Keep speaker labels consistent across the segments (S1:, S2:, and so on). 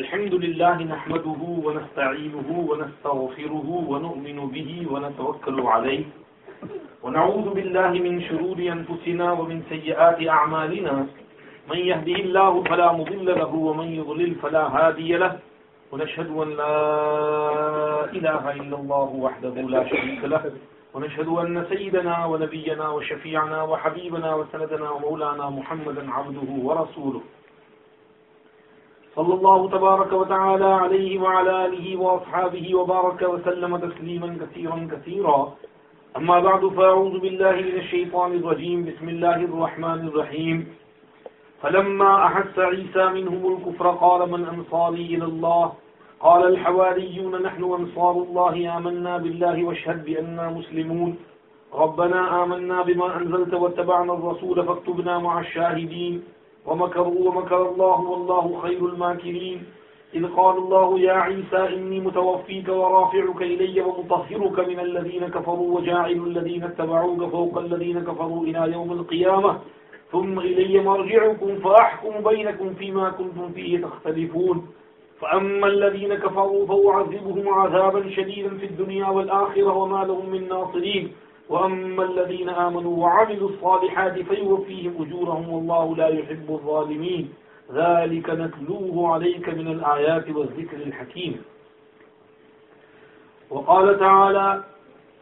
S1: الحمد لله نحمده ونستعينه ونستغفره ونؤمن به ونتوكل عليه ونعوذ بالله من شرور أنفسنا ومن سيئات أعمالنا من يهده الله فلا مضل له ومن يضلل فلا هادي له ونشهد أن لا إله إلا الله وحده لا شريك له ونشهد أن سيدنا ونبينا وشفيعنا وحبيبنا وسندنا ومولانا محمدا عبده ورسوله صلى الله تبارك وتعالى عليه وعلى آله وأصحابه وبارك وسلم تسليما كثيرا كثيرا أما بعد فأعوذ بالله من الشيطان الرجيم بسم الله الرحمن الرحيم فلما أحس عيسى منهم الكفر قال من أنصاري إلى الله قال الحواريون نحن أنصار الله آمنا بالله واشهد بأننا مسلمون ربنا آمنا بما أنزلت واتبعنا الرسول فاكتبنا مع الشاهدين ومكروا ومكر الله والله خير الماكرين إذ قال الله يا عيسى إني متوفيك ورافعك إلي ومطهرك من الذين كفروا وجاعل الذين اتبعوك فوق الذين كفروا إلى يوم القيامة ثم إلي مرجعكم فأحكم بينكم فيما كنتم فيه تختلفون فأما الذين كفروا فأعذبهم عذابا شديدا في الدنيا والآخرة وما لهم من ناصرين وأما الذين آمنوا وعملوا الصالحات فيوفيهم أجورهم والله لا يحب الظالمين ذلك نتلوه عليك من الآيات والذكر الحكيم وقال تعالى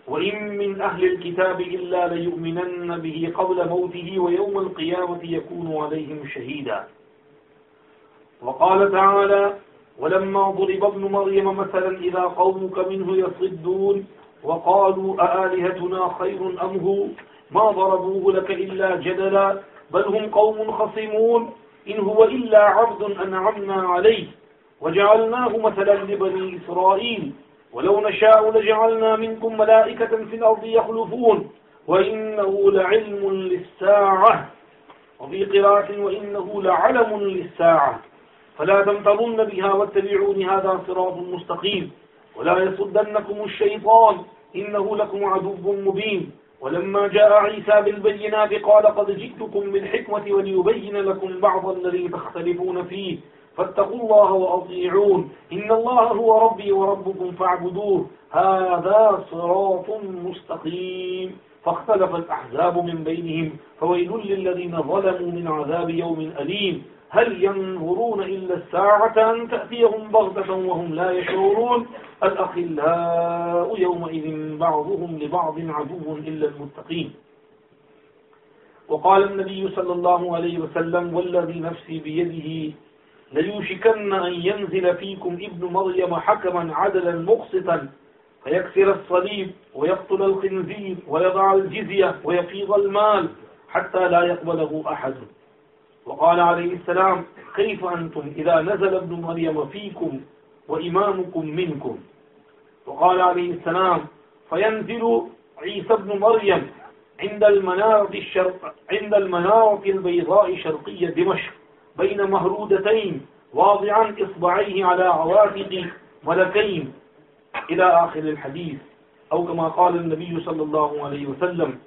S1: وإن من أهل الكتاب إلا ليؤمنن به قبل موته ويوم القيامة يكون عليهم شهيدا وقال تعالى ولما ضرب ابن مريم مثلا إذا قومك منه يصدون وقالوا أآلهتنا خير أم هو ما ضربوه لك إلا جدلا بل هم قوم خصمون إن هو إلا عبد أنعمنا عليه وجعلناه مثلا لبني إسرائيل ولو نشاء لجعلنا منكم ملائكة في الأرض يخلفون وإنه لعلم للساعة وفي قراءة وإنه لعلم للساعة فلا تمترن بها واتبعون هذا صراط مستقيم ولا يصدنكم الشيطان إنه لكم عدو مبين ولما جاء عيسى بالبينات قال قد جئتكم بالحكمة وليبين لكم بعض الذي تختلفون فيه فاتقوا الله وأطيعون إن الله هو ربي وربكم فاعبدوه هذا صراط مستقيم فاختلف الأحزاب من بينهم فويل للذين ظلموا من عذاب يوم أليم هل ينظرون إلا الساعة أن تأتيهم بغتة وهم لا يشعرون الأخلاء يومئذ بعضهم لبعض عدو إلا المتقين وقال النبي صلى الله عليه وسلم والذي نفسي بيده ليوشكن أن ينزل فيكم ابن مريم حكما عدلا مقسطا فيكسر الصليب ويقتل الخنزير ويضع الجزية ويفيض المال حتى لا يقبله أحد وقال عليه السلام كيف أنتم إذا نزل ابن مريم فيكم وإمامكم منكم وقال عليه السلام فينزل عيسى ابن مريم عند المنارة الشرق عند المنارة البيضاء شرقية دمشق بين مهرودتين واضعا إصبعيه على عواتق ملكين إلى آخر الحديث أو كما قال النبي صلى الله عليه وسلم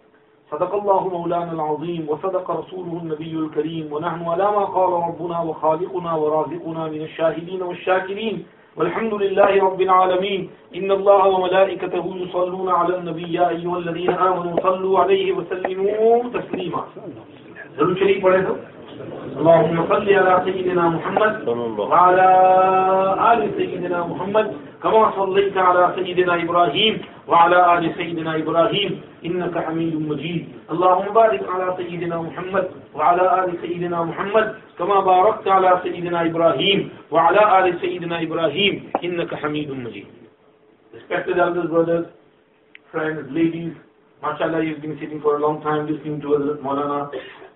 S1: صدق الله الله مولانا العظيم وصدق رسوله النبي النبي الكريم ونحن على على ما قال ربنا وخالقنا ورازقنا من الشاهدين والشاكرين والحمد لله رب العالمين إن وملائكته يصلون يا أيها الذين آمنوا صلوا عليه وسلموا تسليما ضرور محمد كما صليت على سيدنا إبراهيم وعلى آل سيدنا إبراهيم إنك حميد مجيد اللهم بارك على سيدنا محمد وعلى آل سيدنا محمد كما باركت على سيدنا إبراهيم وعلى آل سيدنا إبراهيم إنك حميد مجيد Respected elders, brothers, friends, ladies, mashallah, you've been sitting for a long time listening to Hazrat Maulana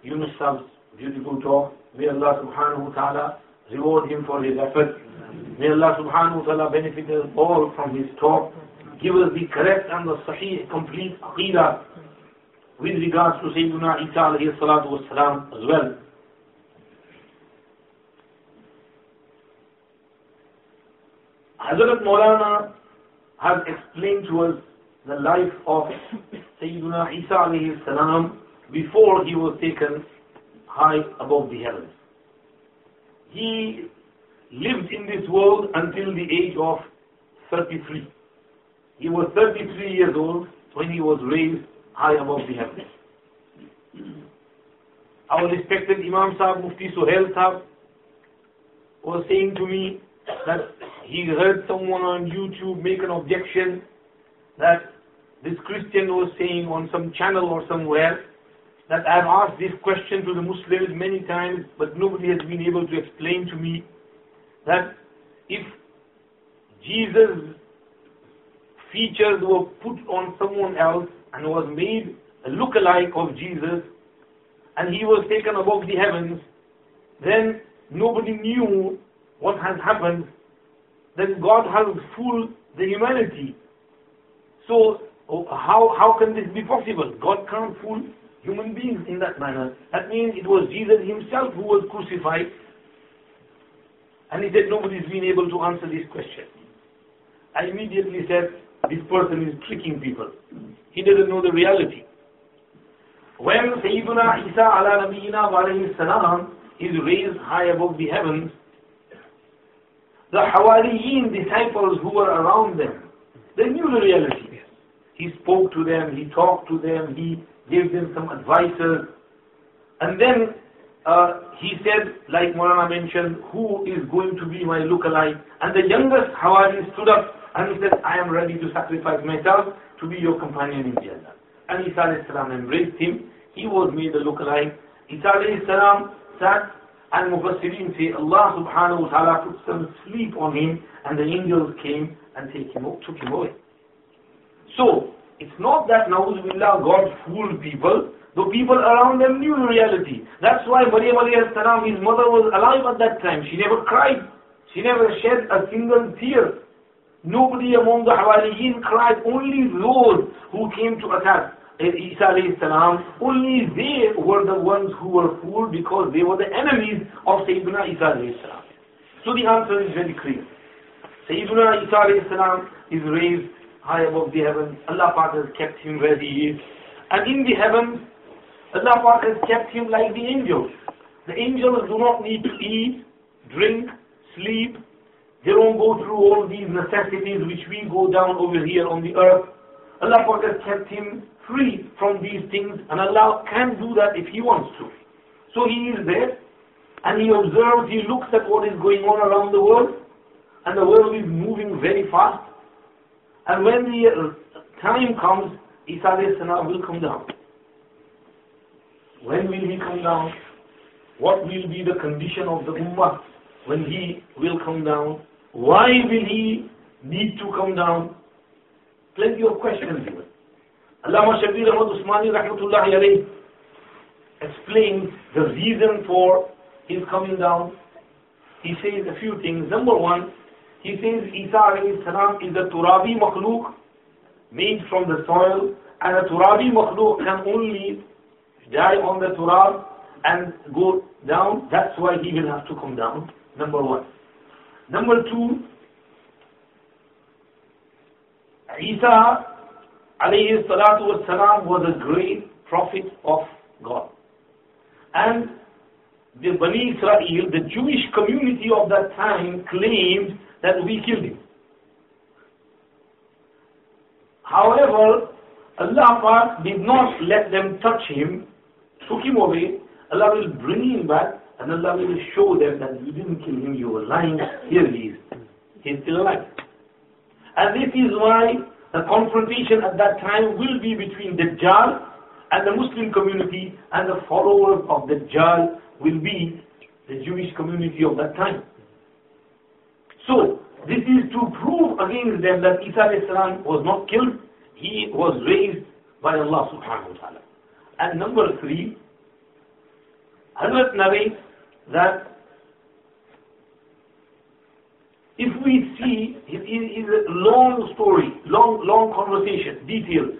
S1: Yunus Sab's beautiful talk. May Allah subhanahu wa ta'ala reward him for his effort. May Allah subhanahu wa ta'ala benefit us all from his talk. Give us the correct and the sahih, complete aqidah with regards to Sayyiduna Isa alayhi salatu wasalam as well. Hazrat Maulana has explained to us the life of Sayyidina Isa alayhi salam before he was taken high above the heavens. He lived in this world until the age of 33. He was 33 years old when he was raised high above the heavens. Our respected Imam Sahib Mufti Suhail Sahib was saying to me that he heard someone on YouTube make an objection that this Christian was saying on some channel or somewhere that I've asked this question to the Muslims many times, but nobody has been able to explain to me that if Jesus' features were put on someone else and was made a look-alike of Jesus, and he was taken above the heavens, then nobody knew what has happened, then God has fooled the humanity. So oh, how, how can this be possible? God can't fool human beings in that manner. That means it was Jesus himself who was crucified and he said, nobody's been able to answer this question. I immediately said, this person is tricking people. He doesn't know the reality. When Sayyiduna Isa ala Nabiyyina salam is raised high above the heavens, the Hawariyin disciples who were around them, they knew the reality. He spoke to them, he talked to them, he gave them some advices, and then uh, he said, like Maulana mentioned, who is going to be my lookalike? And the youngest Hawari stood up and he said, I am ready to sacrifice myself to be your companion in Jannah. And Isa embraced him. He was made a lookalike. Isa sat and Mufassirin say, Allah subhanahu wa ta'ala put some sleep on him and the angels came and take him, took him away. So, it's not that Na'udhu God fooled people, the people around them knew the reality. That's why Maryam alayhi salam, his mother was alive at that time. She never cried. She never shed a single tear. Nobody among the Hawariyin cried, only those who came to attack Isa alayhi only they were the ones who were fooled because they were the enemies of Sayyidina Isa alayhi So the answer is very clear. Sayyidina Isa alayhi is raised high above the heavens. Allah has kept him where he is. And in the heavens, Allah has kept him like the angels. The angels do not need to eat, drink, sleep. They don't go through all these necessities which we go down over here on the earth. Allah has kept him free from these things and Allah can do that if he wants to. So he is there and he observes, he looks at what is going on around the world and the world is moving very fast. And when the time comes, Isa will come down. When will he come down? What will be the condition of the ummah when he will come down? Why will he need to come down? Plenty of questions given. Allama Shabir Ahmad Usmani rahmatullahi explains the reason for his coming down. He says a few things. Number one, he says Isa alayhi salam is a turabi makhluk made from the soil and a turabi makhluk can only die on the turab and go down, that's why he will have to come down, number one. Number two, Isa alayhi salatu was a great prophet of God. And the Bani Israel, the Jewish community of that time claimed that we killed him. However, Allah did not let them touch him took him away, Allah will bring him back, and Allah will show them that you didn't kill him, you were lying. Here he is. He's still alive. And this is why the confrontation at that time will be between Dajjal and the Muslim community, and the followers of Dajjal will be the Jewish community of that time. So, this is to prove against them that Isa was not killed, he was raised by Allah subhanahu wa ta'ala. And number three, Hazrat narrates that if we see, it is a long story, long, long conversation, details.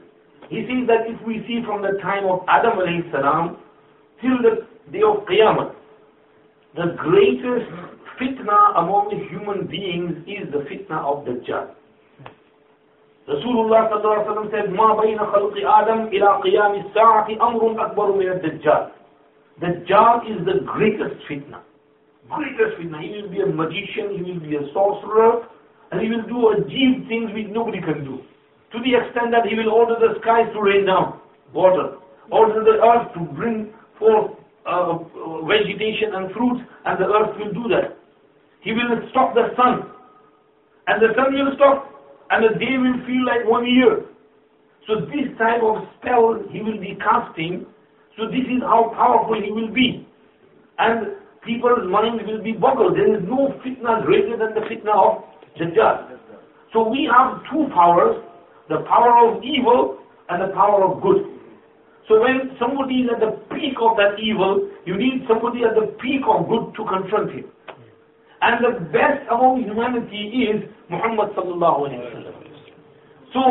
S1: He says that if we see from the time of Adam alayhi salam till the day of Qiyamah, the greatest fitna among the human beings is the fitna of Dajjal. رسول اللہ صلی اللہ علیہ وسلم سے ما بین خلق آدم الى قیام الساعت امر اکبر من الدجال دجال is the greatest fitna greatest fitna he will be a magician he will be a sorcerer and he will do a deep things which nobody can do to the extent that he will order the skies to rain down water order the earth to bring forth uh, vegetation and fruits and the earth will do that he will stop the sun and the sun will stop and a day will feel like one year. So this type of spell he will be casting, so this is how powerful he will be. And people's minds will be boggled. There is no fitna greater than the fitna of Dajjal. So we have two powers, the power of evil and the power of good. So when somebody is at the peak of that evil, you need somebody at the peak of good to confront him. And the best among humanity is Muhammad sallallahu alayhi wasallam. So,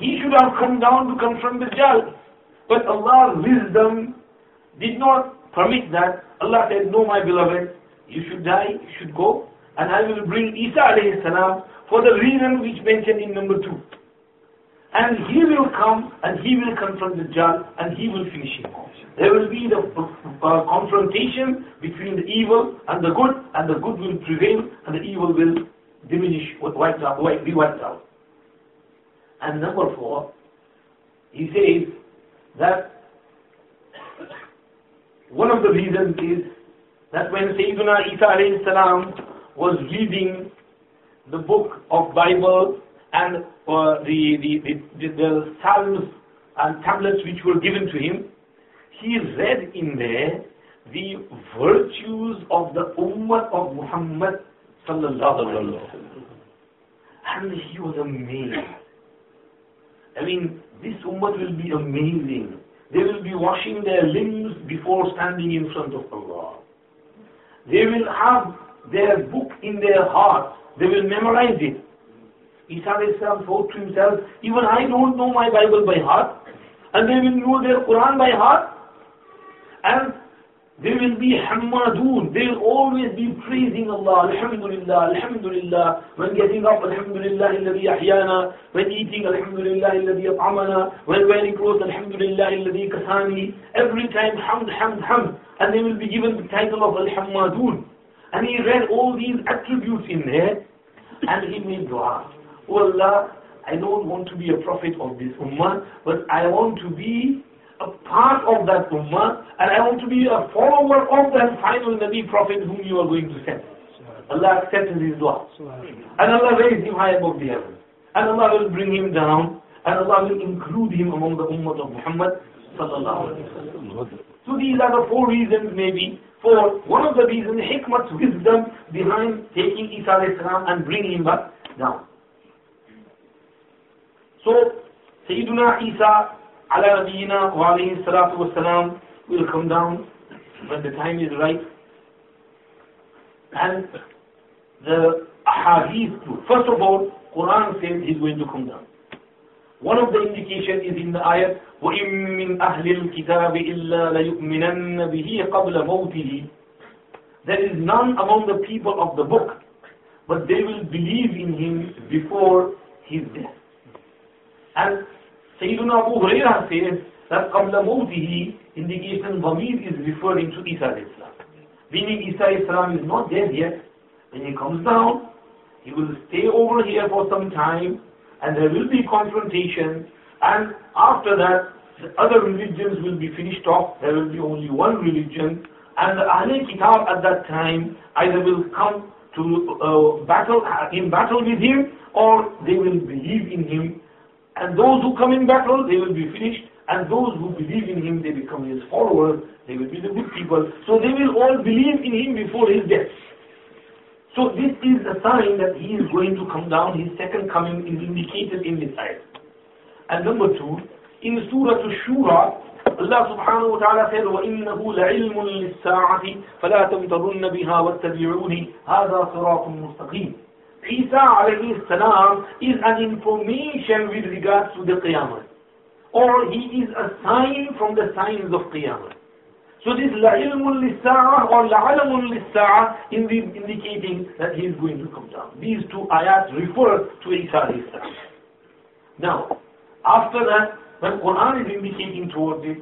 S1: he should have come down to confront Dajjal. But Allah's wisdom did not permit that. Allah said, no my beloved, you should die, you should go, and I will bring Isa alayhi salam for the reason which mentioned in number two and he will come and he will confront the Dajjal and he will finish him. There will be the uh, confrontation between the evil and the good and the good will prevail and the evil will diminish, wiped out, be wiped out. And number four, he says that one of the reasons is that when Sayyidina Isa alayhi salam was reading the book of Bible and uh, the, the, the, the, psalms and tablets which were given to him, he read in there the virtues of the Ummah of Muhammad sallallahu alaihi wasallam. And he was amazed. I mean, this ummah will be amazing. They will be washing their limbs before standing in front of Allah. They will have their book in their heart. They will memorize it. Isa himself, thought to himself, even I don't know my Bible by heart, and they will know their Quran by heart, and they will be hammadoon, they will always be praising Allah, Alhamdulillah, Alhamdulillah, when getting up, Alhamdulillah, الذي أحيانا, when eating, Alhamdulillah, الذي أطعمنا, when wearing clothes, Alhamdulillah, الذي Kasani. every time, hamd, hamd, hamd, and they will be given the title of Alhammadoon. And he read all these attributes in there, and he made dua. Oh Allah, I don't want to be a prophet of this ummah, but I want to be a part of that ummah, and I want to be a follower of that final Nabi Prophet whom you are going to send. Allah accepted his loss, And Allah raised him high above the heavens. And Allah will bring him down, and Allah will include him among the ummah of Muhammad So these are the four reasons maybe for one of the reasons, hikmat's wisdom behind taking Isa and bringing him back down. So, Sayyiduna Isa ala nabiyina wa alayhi salatu wasalam will come down when the time is right. And the ahadith too. First of all, Quran says he's going to come down. One of the indications is in the ayat, وَإِن مِّنْ أَهْلِ الْكِتَابِ إِلَّا لَيُؤْمِنَنَّ بِهِ قَبْلَ مَوْتِهِ There is none among the people of the book, but they will believe in him before his death. And Sayyiduna Abu Hurairah says that قَبْلَ مَوْتِهِ indication Dhamir is referring to Isa Islam. Meaning Isa Islam is not dead yet. When he comes down, he will stay over here for some time and there will be confrontation and after that the other religions will be finished off. There will be only one religion and the Ahlul Kitab at that time either will come to uh, battle uh, in battle with him or they will believe in him and those who come in battle, they will be finished. And those who believe in him, they become his followers. They will be the good people. So they will all believe in him before his death. So this is a sign that he is going to come down. His second coming is indicated in this ayah. And number two, in Surah Al-Shura, Allah subhanahu wa ta'ala said, وَإِنَّهُ لَعِلْمٌ لِلسَّاعَةِ فَلَا تَمْتَرُنَّ بِهَا وَاتَّبِعُونِ هَذَا صِرَاطٌ مُسْتَقِيمٌ Isa alayhi salam is an information with regards to the Qiyamah. Or he is a sign from the signs of Qiyamah. So this la'ilmun lissa'ah or la'alamun lissa'ah indicating that he is going to come down. These two ayats refer to Isa alayhi salam. Now, after that, when Quran is indicating towards it,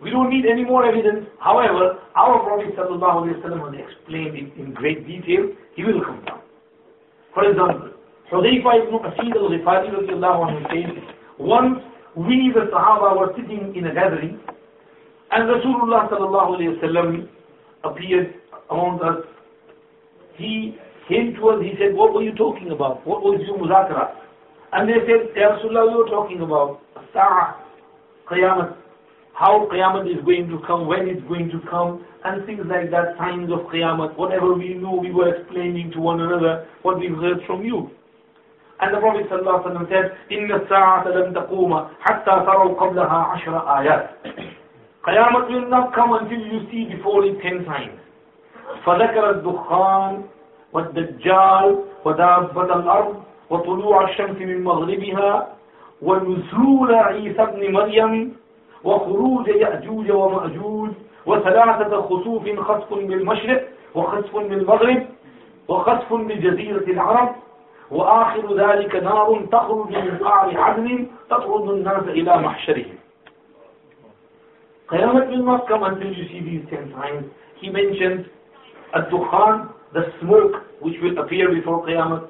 S1: we don't need any more evidence. However, our Prophet ﷺ has explained it in great detail. He will come down. For example, Hudayfa ibn Qasid al-Ghifari once we the Sahaba were sitting in a gathering and Rasulullah sallallahu alayhi wasallam appeared among us. He came to us, he said, what were you talking about? What was your muzakara? And they said, Ya Rasulullah, we were talking about Sa'ah, Qiyamah how Qiyamah is going to come, when it's going to come, and things like that, signs of Qiyamah, whatever we knew, we were explaining to one another what we heard from you. And the Prophet ﷺ said, إِنَّ السَّاعَةَ لَمْ تَقُومَ حَتَّى تَرَوْا قَبْلَهَا عَشْرَ آيَاتٍ Qiyamah will not come until you see before it ten signs. فَذَكَرَ الدُّخَانِ وَالدَّجَّالِ وَدَابَّةَ الْأَرْضِ وَطُلُوعَ الشَّمْسِ مِنْ مَغْرِبِهَا وَنُزُولَ عِيسَى بن مَرْيَمَ وخروج يأجوج ومأجوج وثلاثة خسوف خسف بالمشرق وخسف بالمغرب وخسف بجزيرة العرب وآخر ذلك نار تخرج من قعر عدن تطرد الناس إلى محشرهم قيامة will not come until you see these ten signs. He mentions الدخان dukhan the smoke which will appear before قيامة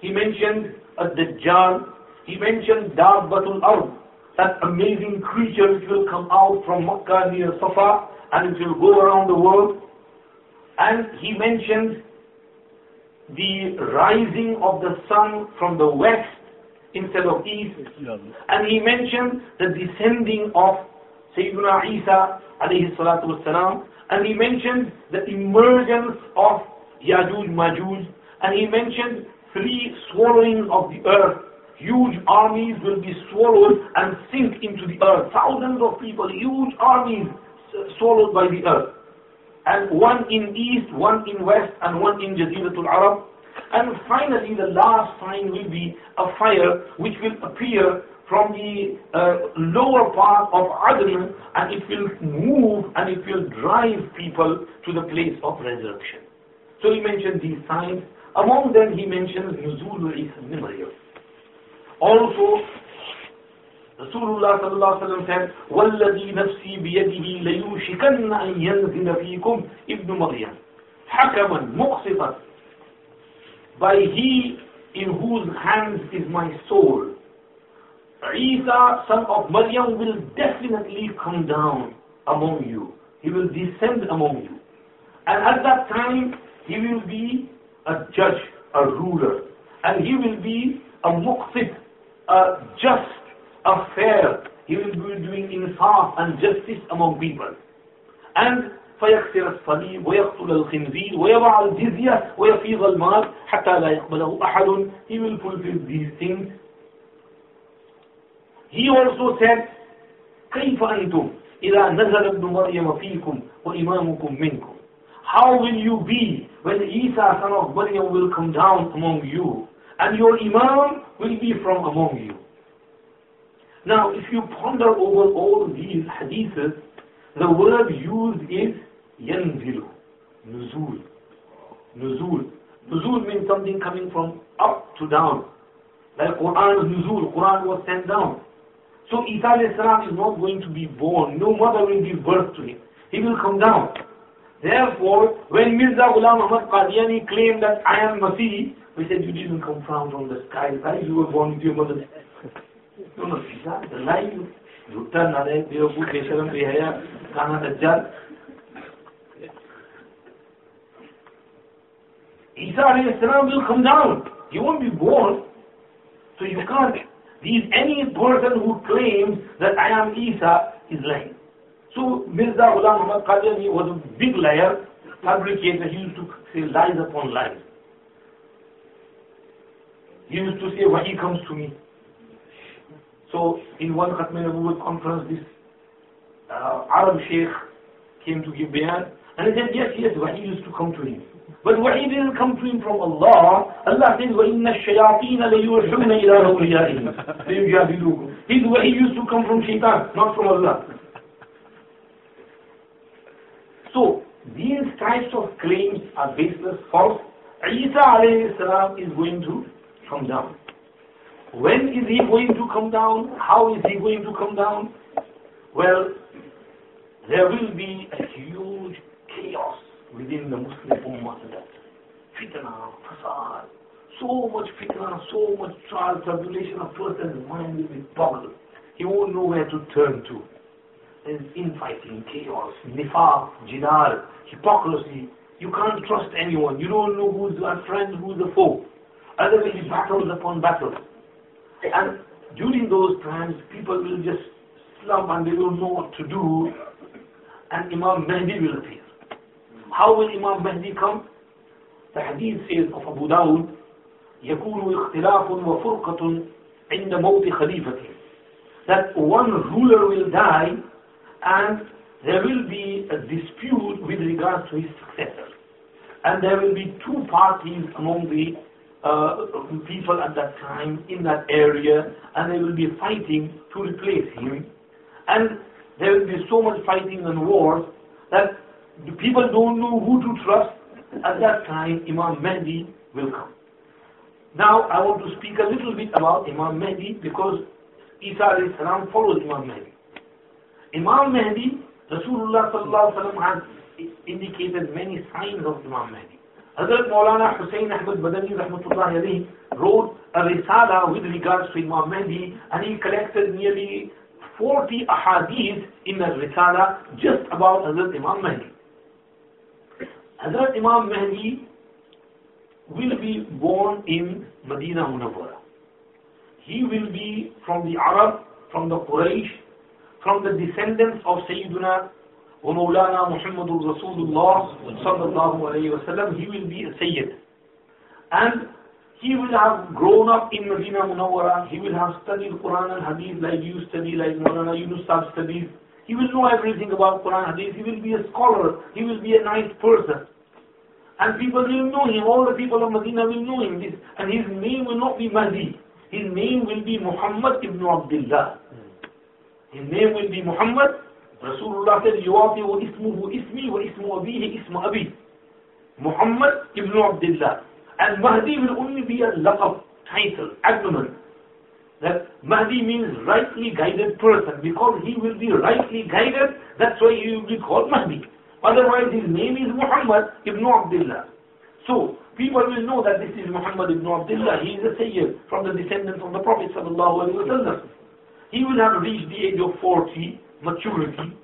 S1: He mentioned الدجال dajjal He mentioned Dabbatul Ard, that amazing creature which will come out from Makkah near Safa and it will go around the world. And he mentioned the rising of the sun from the west instead of east. And he mentioned the descending of Sayyidina Isa alayhi salatu wasalam. And he mentioned the emergence of Yajuj Majuj. And he mentioned three swallowing of the earth huge armies will be swallowed and sink into the earth. Thousands of people, huge armies uh, swallowed by the earth. And one in east, one in west, and one in Jaziratul Arab. And finally, the last sign will be a fire which will appear from the uh, lower part of Adn and it will move and it will drive people to the place of resurrection. So he mentioned these signs. Among them he mentions Nuzul Isa ibn Maryam. Also, Rasulullah sallallahu alayhi wa said, وَالَّذِي نَفْسِي بِيَدِهِ لَيُوشِكَنَّ أَنْ يَنْزِلَ فِيكُمْ إِبْنُ مَرْيَمْ حَكَمًا مُقْصِفًا." By he in whose hands is my soul, Isa, son of Maryam, will definitely come down among you. He will descend among you. And at that time, he will be a judge, a ruler. And he will be a muqsid, a just, a fair, he will be doing insaf and justice among people. And فيكسر الصليب ويقتل الخنزير ويضع الجزية ويفيض المال حتى لا يقبله أحد he will fulfill these things he also said كيف أنتم إذا نزل ابن مريم فيكم وإمامكم منكم how will you be when Isa son of Maryam will come down among you and your imam will be from among you. Now, if you ponder over all these hadiths, the word used is yanzilu, nuzul, nuzul. Nuzul means something coming from up to down. Like Quran nuzul, Quran was sent down. So Isa is not going to be born, no mother will give birth to him. He will come down. Therefore, when Mirza Ghulam Ahmad Qadiani claimed that I am Masih, we said you didn't come down from the sky. Why you were born with your mother? No, no, Isa, the lie you. झूठा नारे बेवकूफ बेशरम बेहया काना दज्जाल Isa alayhi salam will come down. He won't be born. So you can't. These, any person who claims that I am Isa is lying. So Mirza Ghulam Ahmad Qadiani was a big liar, fabricator. He used to say lies upon lies. He used to say, Wahi comes to me. So in one Khatmi Nabuwat conference, this uh, Arab Sheikh came to give bayan, and he said, yes, yes, Wahi used to come to him. But Wahi didn't come to him from Allah. Allah says, وَإِنَّ الشَّيَاطِينَ لَيُوحُونَ إِلَىٰ أَوْلِيَائِهِمْ He's His Wahi used to come from shaitan, not from Allah. So, these types of claims are baseless, false. Isa is going to come down. When is he going to come down? How is he going to come down? Well, there will be a huge chaos within the Muslim Ummah that fitna, fasad, so much fitna, so much trial, tribulation, a person's mind will be boggled. He won't know where to turn to. There's infighting, chaos, nifaq, jidal, hypocrisy. You can't trust anyone. You don't know who's a friend, who's a foe. Other will be battles upon battles. And during those times, people will just slump and they don't know what to do. And Imam Mahdi will appear. How will Imam Mahdi come? The hadith says of Abu Dawud, يكون اختلاف وفرقة عند موت خليفة That one ruler will die and there will be a dispute with regards to his successor. And there will be two parties among the uh, people at that time in that area, and they will be fighting to replace him. And there will be so much fighting and wars that the people don't know who to trust. At that time, Imam Mehdi will come. Now, I want to speak a little bit about Imam Mehdi because Isa salam followed Imam Mehdi. Imam Mehdi, Rasulullah sallallahu alaihi wasallam has indicated many signs of Imam Mehdi. Hazrat Maulana Hussain Ahmad Madani rahmatullahi alayhi wrote a risala with regards to Imam Mahdi and he collected nearly 40 ahadith in the risala just about Hazrat Imam Mahdi. Hazrat Imam Mahdi will be born in Medina Munawwara. He will be from the Arab, from the Quraysh, from the descendants of Sayyiduna ومولانا مُحَمَّدُ رَسُولُ اللَّهِ صلى الله عليه وسلم he will be a Sayyid. And he will have grown up in Medina Munawwara, he will have studied Quran and Hadith like you study, like Mawlana Yunus Sahib studies. He will know everything about Quran and Hadith, he will be a scholar, he will be a nice person. And people will know him, all the people of Medina will know him. This, and his name will not be Mahdi, his name will be Muhammad ibn Abdullah. His name will be Muhammad رسول الله الذي يوافق اسمه اسمي واسم أبيه اسم أبي Muhammad ibn Abdullah. الله Mahdi, will only be a laqab, title, agnomen that Mahdi means rightly guided person because he will be rightly guided that's why he will be called Mahdi otherwise his name is Muhammad ibn Abdullah so people will know that this is Muhammad ibn Abdullah he is a Sayyid from the descendants of the Prophet he will have reached the age of 40 maturity.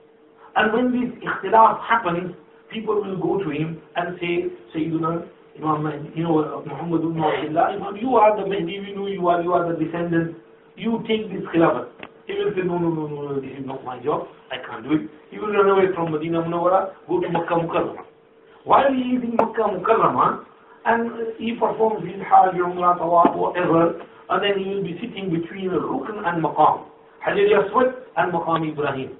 S1: And when this ikhtilaf happens, people will go to him and say, Sayyiduna Imam, you know, uh, Muhammad ibn Abdullah, Imam, you are the Mahdi, we know you are, you are the descendant, you take this khilafah. He will say, no, no, no, no, no, this is not my job, I can't do it. He will run away from Medina Munawara, go to Makkah Mukarramah. While he is in Makkah Mukarramah, and he performs his Hajj, Umrah, Tawaf, whatever, and then he will be sitting between Rukn and Maqam. Hajar Aswad and Maqam Ibrahim.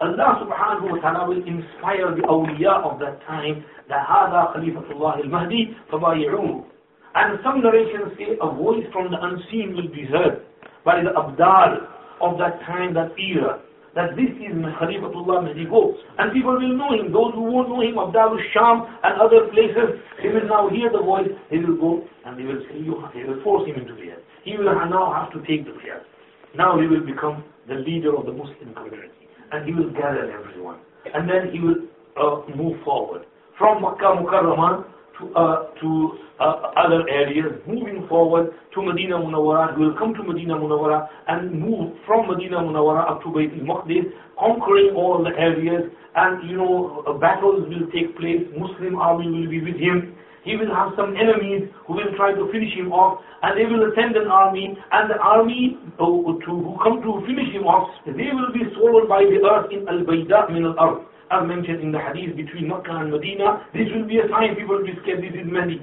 S1: Allah subhanahu wa ta'ala will inspire the awliya of that time that هذا خليفة الله المهدي فبايعوه and some narrations say a voice from the unseen will be heard by the abdal of that time, that era, that this is Khalifatullah Mahdi Go. And people will know him. Those who won't know him, Abdal Sham and other places, they will now hear the voice, he will go and they will say, you, they will force him into prayer. He will now have to take the prayer. Now he will become the leader of the Muslim community. And he will gather everyone. And then he will uh, move forward. From Makkah Mukarraman to, uh, to uh, other areas, moving forward to Medina Munawara He will come to Medina Munawara and move from Medina Munawara up to Bayt al-Maqdis, conquering all the areas. And, you know, uh, battles will take place. Muslim army will be with him he will have some enemies who will try to finish him off, and they will send an army, and the army who, oh, to, who come to finish him off, they will be swallowed by the earth in al-bayda min al-earth. As mentioned in the hadith between Makkah and Medina, this will be a sign people will be scared, this is many.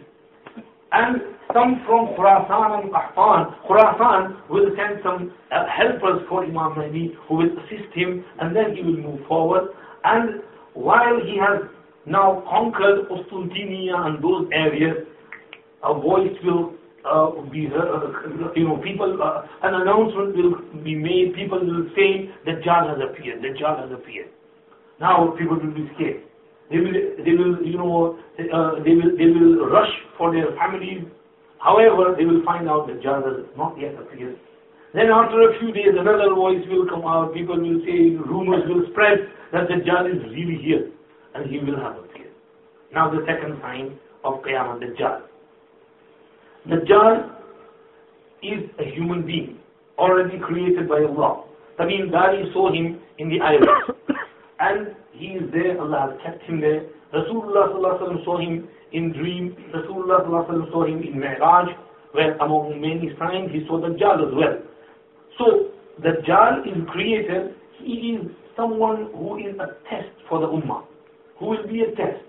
S1: And some from Khurasan and Qahtan, Khurasan will send some uh, helpers for Imam Mahdi who will assist him, and then he will move forward. And while he has now conquered Qustuntiniya and those areas, a voice will uh, be heard, uh, you know, people, uh, an announcement will be made, people will say, the Dajjal has appeared, the Dajjal has appeared. Now people will be scared. They will, they will, you know, uh, they will, they will rush for their families. However, they will find out the Dajjal has not yet appeared. Then after a few days, another voice will come out. People will say, rumors will spread that the Dajjal is really here and he will have a kid. Now the second sign of Qiyamah Dajjal. Dajjal is a human being already created by Allah. That means Dari saw him in the eyes, and he is there, Allah has kept him there. Rasulullah saw him in dream, Rasulullah saw him in Mi'raj, where among many signs he saw Dajjal as well. So Dajjal is created, he is someone who is a test for the Ummah who will be a test.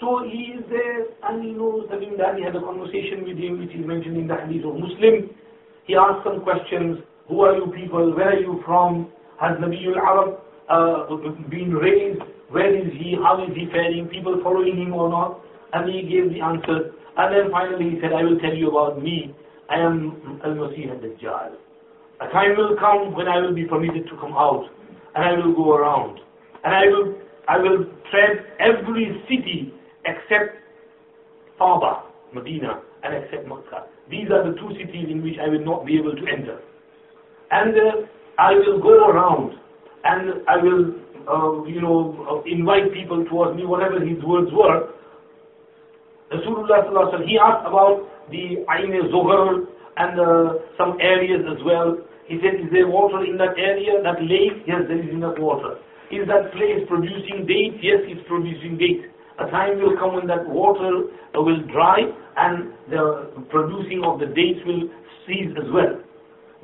S1: So he is there and he knows that in he had a conversation with him which is mentioned in the hadith of Muslim. He asked some questions, who are you people, where are you from, has Nabiul Arab uh, been raised, where is he, how is he faring, people following him or not. And he gave the answer. And then finally he said, I will tell you about me. I am Al-Masih al-Dajjal. A time will come when I will be permitted to come out and I will go around and I will I will tread every city except Farah, Medina, and except Makkah. These are the two cities in which I will not be able to enter. And uh, I will go around and I will, uh, you know, uh, invite people towards me, whatever his words were. Rasulullah he asked about the Ain Zohar and uh, some areas as well. He said, is there water in that area, that lake? Yes, there is enough water. Is that place producing dates? Yes, it's producing dates. A time will come when that water uh, will dry and the producing of the dates will cease as well.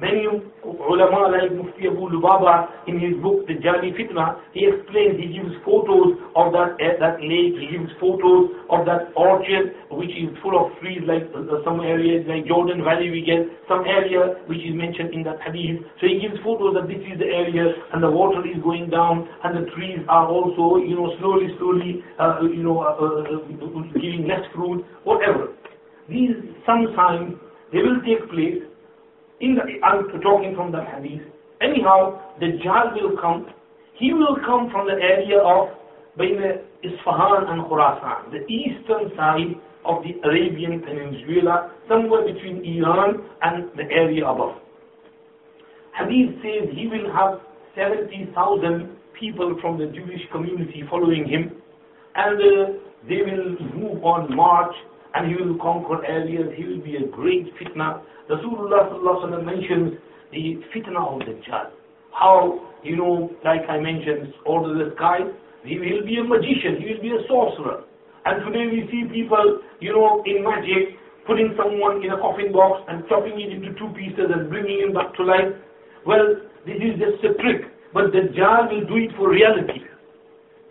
S1: Many ulama like Mufti Abu Lubaba in his book The Jali Fitna, he explains he gives photos of that, uh, that lake, he gives photos of that orchard which is full of trees like uh, uh some areas like Jordan Valley we get, some area which is mentioned in that hadith. So he gives photos that this is the area and the water is going down and the trees are also, you know, slowly, slowly, uh, uh you know, uh, giving less fruit, whatever. These sometimes they will take place in the, I'm talking from the hadith. Anyhow, the Dajjal will come. He will come from the area of between Isfahan and Khurasan, the eastern side of the Arabian Peninsula, somewhere between Iran and the area above. Hadith says he will have 70,000 people from the Jewish community following him, and uh, they will move on march, and he will conquer areas, he will be a great fitna, Rasulullah mentions the fitna of Dajjal. How, you know, like I mentioned, all this guy, he will be a magician, he will be a sorcerer. And today we see people, you know, in magic, putting someone in a coffin box and chopping it into two pieces and bringing him back to life. Well, this is just a trick, but Dajjal will do it for reality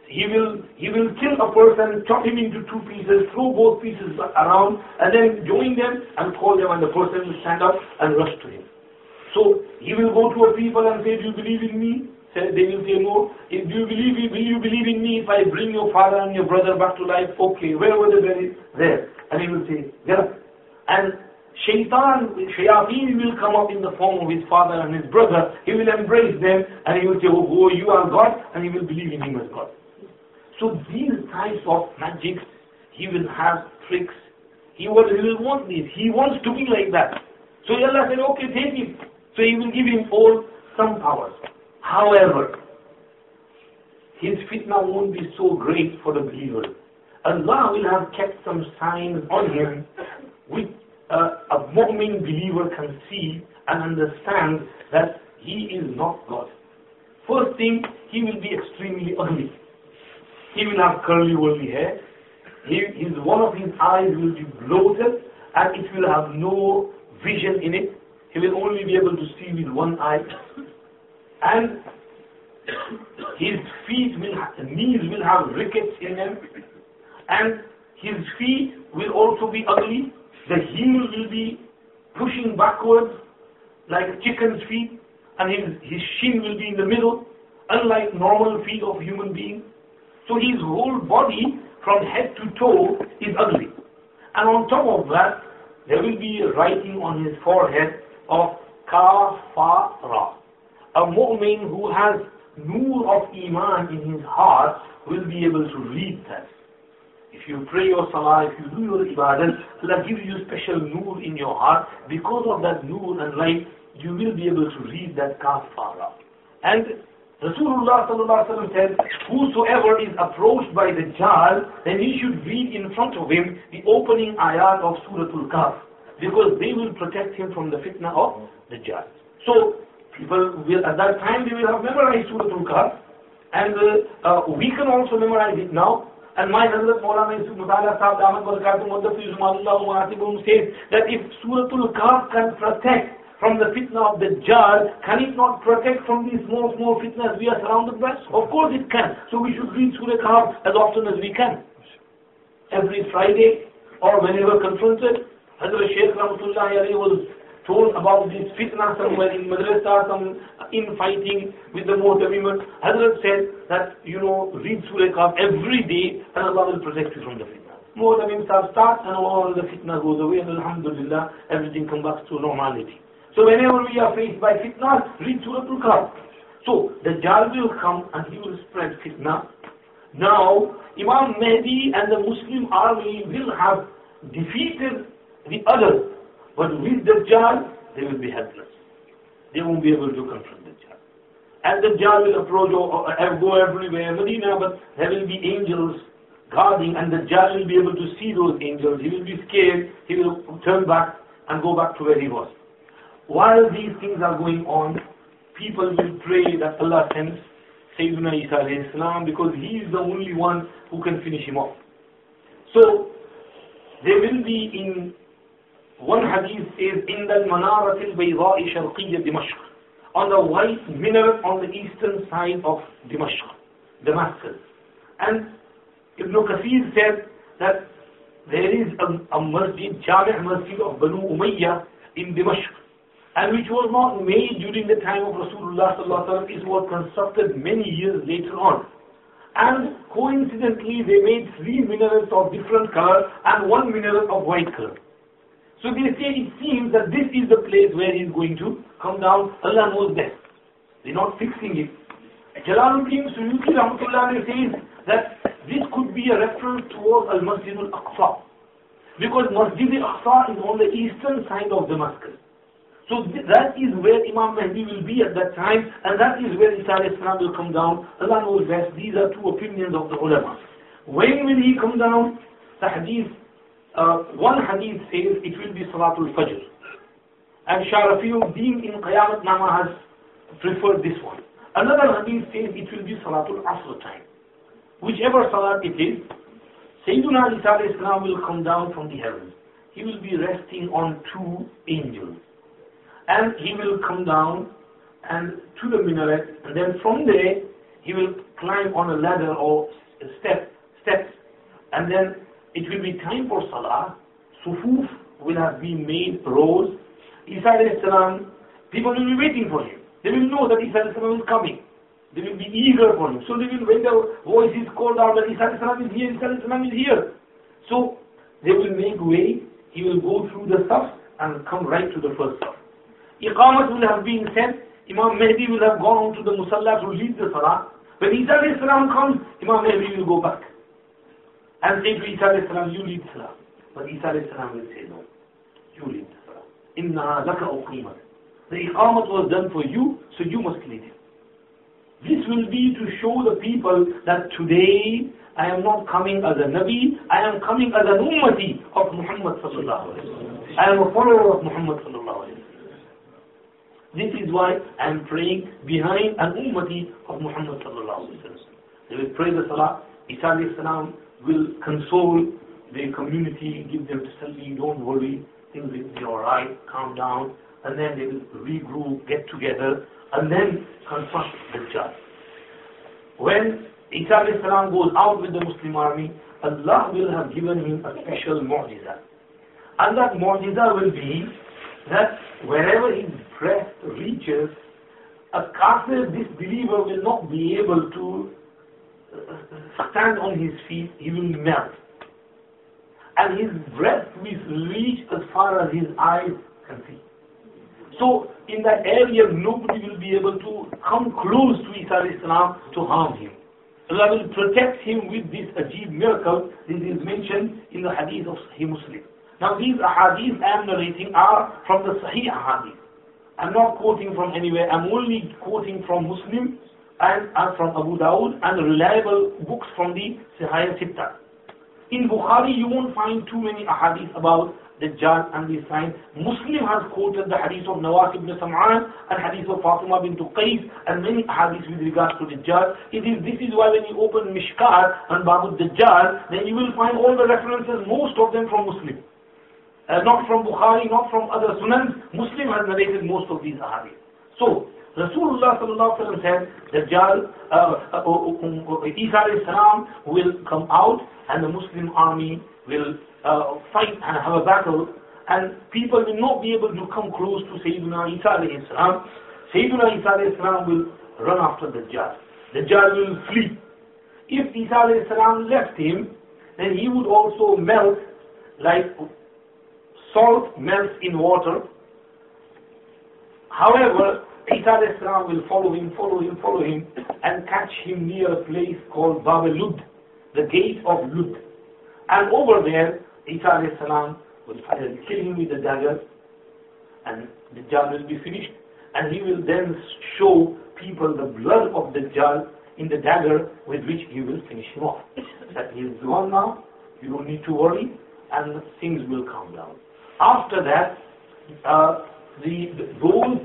S1: he will he will kill a person, chop him into two pieces, throw both pieces around, and then join them and call them, and the person will stand up and rush to him. So he will go to a people and say, "Do you believe in me?" They will say, "No." If, do you believe? Will you believe in me if I bring your father and your brother back to life? Okay, where were they buried? There. And he will say, "Get up." And Shaitan, Shayateen will come up in the form of his father and his brother. He will embrace them and he will say, "Oh, oh you are God," and he will believe in him as God. So these types of magic, he will have tricks. He will, he will want these. He wants to be like that. So Allah said, okay, take him. So he will give him all some powers. However, his fitna won't be so great for the believer. Allah will have kept some signs on him which uh, a mu'min believer can see and understand that he is not God. First thing, he will be extremely ugly. He will have curly wavy hair. He, his, one of his eyes will be bloated and it will have no vision in it. He will only be able to see with one eye. And his feet will, knees will have rickets in them. And his feet will also be ugly. The heel will be pushing backwards like a chicken's feet. And his, his shin will be in the middle, unlike normal feet of human beings. So his whole body from head to toe is ugly. And on top of that, there will be a writing on his forehead of kafara. A mu'min who has nur of iman in his heart will be able to read that. If you pray your salah, if you do your ibadah, Allah gives you special nur in your heart. Because of that nur and light, you will be able to read that kafara. And Rasulullah sallallahu says, whosoever is approached by the Jal, then he should read in front of him the opening ayat of Surah Al-Kahf, because they will protect him from the fitna of Dajjal. So, people will, at that time, they will have memorized Surah Al-Kahf, and uh, uh, we can also memorize it now, and my Hazrat Maulana Yusuf Mutala Sahib Ahmad Barakatum Muddaf Yusuf Malullah says that if Surah Al-Kahf can protect from the fitna of the jar, can it not protect from these small, small fitnas we are surrounded by? Of course it can. So we should read Surah Kahf as often as we can. Every Friday or whenever confronted, Hazrat Shaykh Rahmatullahi Ali was told about this fitna somewhere in madrasa, some infighting with the Mu'tamimun. Hazrat said that, you know, read Surah Kahf every day and Allah will protect you from the fitna. Mu'tamim starts and all the fitna goes away and Alhamdulillah, everything comes back to normality. So whenever we are faced by fitna, read Surah Al-Kahf. So Dajjal will come and he will spread fitna. Now Imam Mahdi and the Muslim army will have defeated the others. But with Dajjal, they will be helpless. They won't be able to confront Dajjal. And Dajjal will approach or, uh, uh, go everywhere, Medina, but there will be angels guarding and Dajjal will be able to see those angels. He will be scared. He will turn back and go back to where he was. While these things are going on, people will pray that Allah sends Sayyidina Isa salam because he is the only one who can finish him off. So, there will be in one hadith says, in the Manaratil Bayda'i Sharqiyya Dimashq, on the white minaret on the eastern side of Dimashq, Damascus. And Ibn Kathir said that there is a, a masjid, Jami' Masjid of Banu Umayyah in Dimashq and which was not made during the time of Rasulullah is what constructed many years later on. And coincidentally, they made three minarets of different color and one minaret of white color. So they say it seems that this is the place where he is going to come down. Allah knows best. They're not fixing it. Jalaluddin Suyuti Rahmatullah says that this could be a reference towards Al Masjid Al Aqsa. Because Masjid Al Aqsa is on the eastern side of Damascus. So that is where Imam Mahdi will be at that time, and that is where Isa al-Islam will come down. Allah knows best. These are two opinions of the ulama. When will he come down? The hadith, uh, one hadith says it will be Salatul Fajr. And Shah Rafiuddin in Qiyamah Nama has preferred this one. Another hadith says it will be Salatul Asr time. Whichever Salat it is, Sayyidina Ali al-Islam will come down from the heavens. He will be resting on two angels and he will come down and to the minaret, and then from there he will climb on a ladder or step, steps, and then it will be time for salah. Sufuf will have been made rows. Isa salam, people will be waiting for him. They will know that Isa salam is coming. They will be eager for him. So they will, when the voice is called out that Isa salam is here, Isa salam is here. So they will make way. He will go through the stuff and come right to the first stuff. Iqamat will have been sent, Imam Mahdi will have gone on to the Musalla to lead the Salah. When Isa salam comes, Imam Mahdi will go back and say to Isa salam, you lead Salah. But Isa salam will say, no, you lead the Salah. Inna laka uqimat. The Iqamat was done for you, so you must lead it. This will be to show the people that today I am not coming as a Nabi, I am coming as an Ummati of Muhammad sallallahu alayhi wa I am a follower of Muhammad sallallahu alayhi wa this is why I'm praying behind an ummati of Muhammad sallallahu alaihi wasallam. They will pray the salah. Isa alayhi salam will console the community, give them to tasleem, don't worry, things will be alright, calm down. And then they will regroup, get together, and then confront the Dajjal. When Isa alayhi salam goes out with the Muslim army, Allah will have given him a special mu'jiza. And that mu'jiza will be that wherever he crest reaches, a kafir disbeliever will not be able to uh, stand on his feet, he will melt. And his breath will reach as far as his eyes can see. So in that area, nobody will be able to come close to Isa Islam to harm him. Allah will protect him with this ajib miracle. This is mentioned in the hadith of Sahih Muslim. Now these ahadith I am narrating are from the Sahih ahadith. I'm not quoting from anywhere. I'm only quoting from Muslim and, and from Abu Dawud and reliable books from the Sahih Sittah. In Bukhari, you won't find too many ahadith about the Dajjal and the sign. Muslim has quoted the hadith of Nawas ibn Sam'an and hadith of Fatima bin Qais and many hadiths with regards to Dajjal. It is, this is why when you open Mishkat and Babu Dajjal, then you will find all the references, most of them from Muslim uh, not from Bukhari, not from other Sunans. Muslim has narrated most of these ahadith. So, Rasulullah sallallahu said, Dajjal, uh, uh, uh, um, uh, uh Isa will come out and the Muslim army will uh, fight and have a battle and people will not be able to come close to Sayyidina Isa Sayyidina Isa will run after the Dajjal. Dajjal will flee. If Isa Islam left him, then he would also melt like salt melts in water. However, Isa will follow him, follow him, follow him, and catch him near a place called Bab Lud, the gate of Lud. And over there, Isa will kill him with a dagger, and the Dajjal will be finished. And he will then show people the blood of Dajjal in the dagger with which he will finish him off. That he is gone now, you don't need to worry, and things will calm down. After that, uh, the, those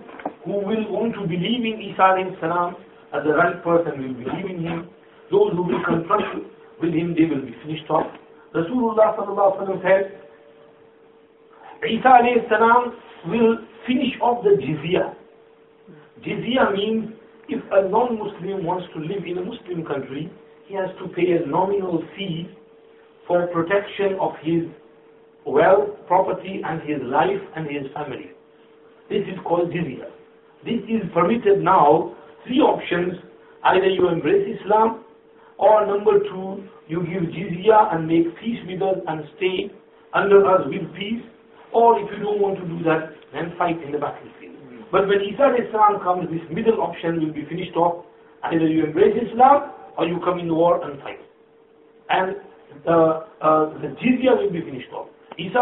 S1: who will want to believe in Isa salam as the right person will believe in him. Those who will confront with him, they will be finished off. Rasulullah sallallahu said, Isa salam will finish off the jizya. Jizya means if a non-Muslim wants to live in a Muslim country, he has to pay a nominal fee for protection of his wealth, property, and his life and his family. This is called jizya. This is permitted now, three options, either you embrace Islam, or number two, you give jizya and make peace with us and stay under us with peace, or if you don't want to do that, then fight in the battlefield. But when Isa Islam comes, this middle option will be finished off, either you embrace Islam, or you come in war and fight. And uh, uh, the jizya will be finished off. Isa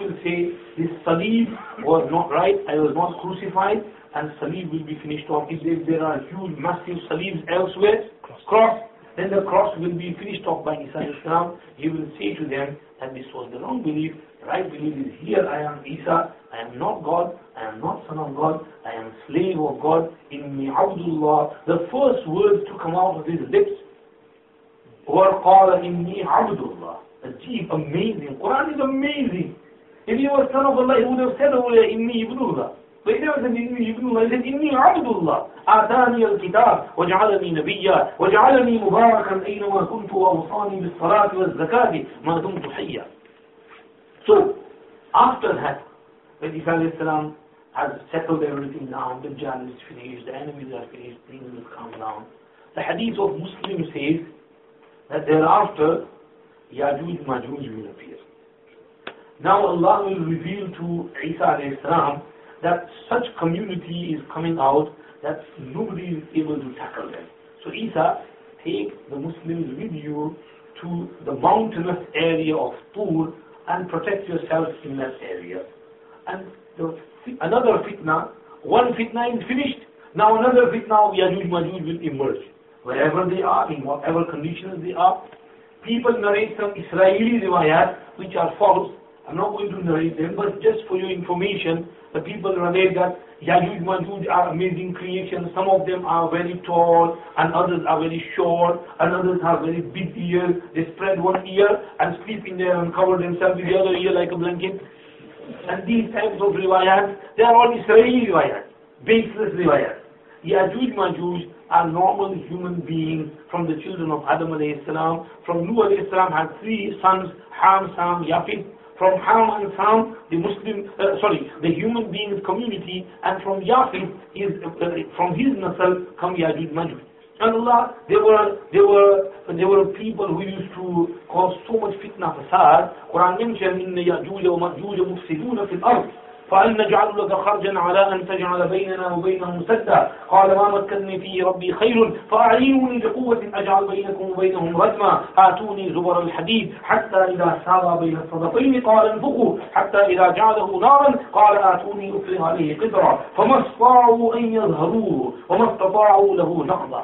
S1: will say, this Salib was not right, I was not crucified, and Salib will be finished off. If there are huge, massive Salibs elsewhere, cross, then the cross will be finished off by Isa Islam. He will say to them that this was the wrong belief, right belief is here I am Isa, I am not God, I am not son of God, I am slave of God, in me Abdullah. The first words to come out of his lips were قال إني عبد الله achieve amazing. Quran is amazing. If you were son of Allah, he would have said, oh, yeah, inni ibnullah. But he never said, inni ibnullah. He said, inni abdullah. آتاني الكتاب وجعلني نبيا وجعلني مباركا أينما كنت وأوصاني بالصلاة والزكاة ما دمت حيا. So, after that, when Isa alayhi salam has settled everything down, the Dajjal is finished, the enemies are finished, things will calm down. The hadith of Muslim says that thereafter Yajuj Majuj will appear. Now Allah will reveal to Isa al-Islam that such community is coming out that nobody is able to tackle them. So Isa, take the Muslims with you to the mountainous area of Tur and protect yourselves in that area. And the, another fitna, one fitna is finished, now another fitna of Yajuj Majuj will emerge. Wherever they are, in whatever conditions they are, people narrate some Israeli riwayat which are false. I'm not going to narrate them, but just for your information, the people narrate that Yajuj Majuj are amazing creations. Some of them are very tall, and others are very short, and others have very big ears. They spread one ear and sleep in there and cover themselves with the other ear like a blanket. And these types of riwayat, they are all Israeli riwayat, baseless riwayat. Yajuj Majuj are normal human beings from the children of Adam alayhi salam. From Nuh alayhi salam had three sons, Ham, Sam, Yafid. From Ham and Sam, the Muslim, uh, sorry, the human beings community, and from Yafid, is uh, from his nasl, come Yajuj Majuj. And Allah, they were, they were, they were people who used to cause so much fitna, fasad. Quran mentioned, the يَأْجُوجَ وَمَأْجُوجَ مُفْسِدُونَ فِي الْأَرْضِ قال نجعل لك خرجا على أن تجعل بيننا وبينهم سدا قال ما مكنني فيه ربي خير فأعينوني بقوة أجعل بينكم وبينهم رجما آتوني زبر الحديد حتى إذا ساوى بين الصدفين قال انفقوا حتى إذا جعله نارا قال آتوني أفرغ عليه قدرا فما استطاعوا أن يظهروه وما استطاعوا له نقضا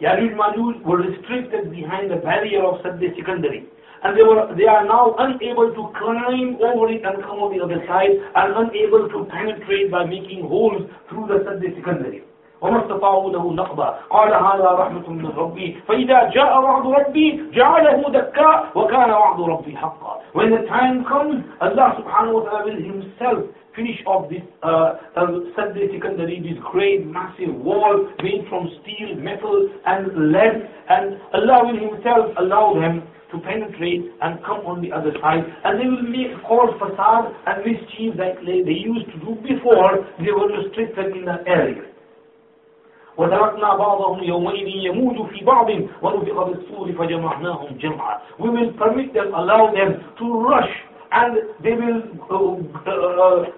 S1: Yajuj Majuj were restricted behind the barrier of Sadde Secondary and they, were, they are now unable to climb over it and come on the other side, and unable to penetrate by making holes through the Sadr Sikandari. له قال هذا رحمة من ربي فإذا جاء وعد ربي جعله وكان وعد ربي حقا When the time comes, Allah subhanahu wa ta'ala will himself finish off this uh, uh, Sikandari, this great massive wall made from steel, metal and lead and Allah will himself allow them to penetrate and come on the other side. And they will make all fasad and mischief like they, they used to do before they were restricted in that area. وتركنا بعضهم يومئذ يموج في بعض ونفق بالصور فجمعناهم جمعا We will permit them, allow them to rush and they will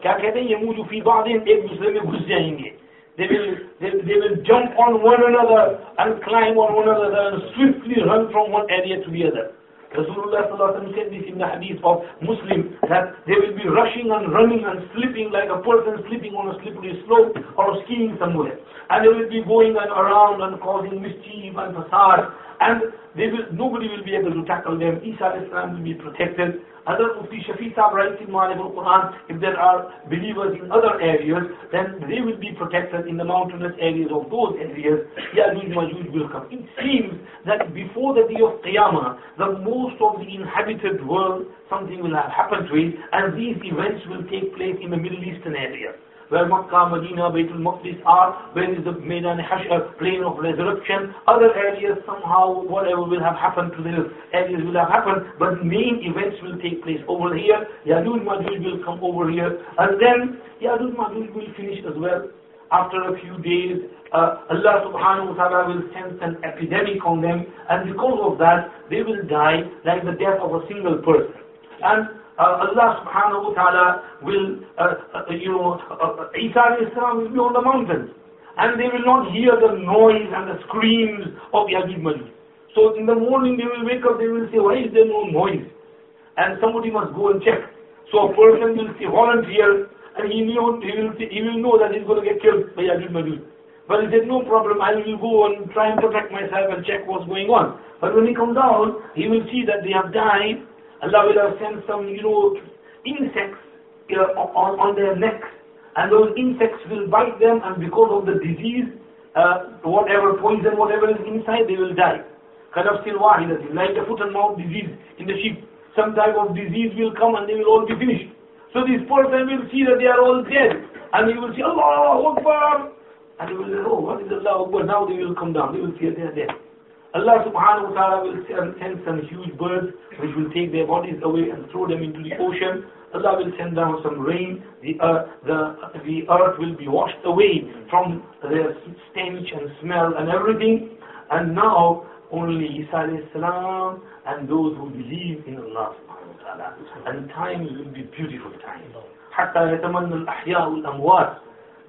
S1: क्या कहते हैं यमूज في بعض एक दूसरे में घुस जाएंगे They will, they, they will jump on one another and climb on one another and swiftly run from one area to the other. Rasulullah sallallahu said this in the hadith of Muslim that they will be rushing and running and slipping like a person slipping on a slippery slope or skiing somewhere. And they will be going and around and causing mischief and fasad and they will, nobody will be able to tackle them. Isa Islam will be protected. Other Mufti Shafi Sahib writes in Ma'arif quran if there are believers in other areas, then they will be protected in the mountainous areas of those areas. Ya'juj Majuj will come. It seems that before the day of Qiyamah, the most of the inhabited world, something will have happened to it, and these events will take place in the Middle Eastern area where Makkah, Medina, Baitul Maqdis are, where is the Maidan Hashar, plain of resurrection, other areas somehow, whatever will have happened to those areas will have happened, but main events will take place over here, Yajuj Majuj will come over here, and then Yajuj Majuj will finish as well. After a few days, uh, Allah subhanahu wa ta'ala will send an epidemic on them, and because of that, they will die like the death of a single person. And uh, Allah subhanahu wa ta'ala will, uh, uh you know, uh, uh, Isa alayhi will be on the mountains. And they will not hear the noise and the screams of the Yajuj Majuj. So in the morning they will wake up, they will say, why is there no noise? And somebody must go and check. So a person will see volunteer, and he, knew, he, will, he will know that he's going to get killed by Yajuj Majuj. But he said, no problem, I will go and try and protect myself and check what's going on. But when he comes down, he will see that they have died Allah will send some, you know, insects you on, on their necks, and those insects will bite them, and because of the disease, uh, whatever poison, whatever is inside, they will die. Kadafsil wahidatin, like a foot and mouth disease in the sheep. Some type of disease will come and they will all be finished. So this person will see that they are all dead, and he will say, Allah Akbar! And he will say, oh, what is Allah Akbar? Now they will come down, they will see that they are dead. Allah subhanahu wa ta'ala will send some huge birds which will take their bodies away and throw them into the ocean. Allah will send down some rain. The earth, uh, the, the earth will be washed away from their stench and smell and everything. And now only Isa salam and those who believe in Allah subhanahu wa ta'ala. And time will be beautiful time. حتى يتمنى الأحياء والأموات.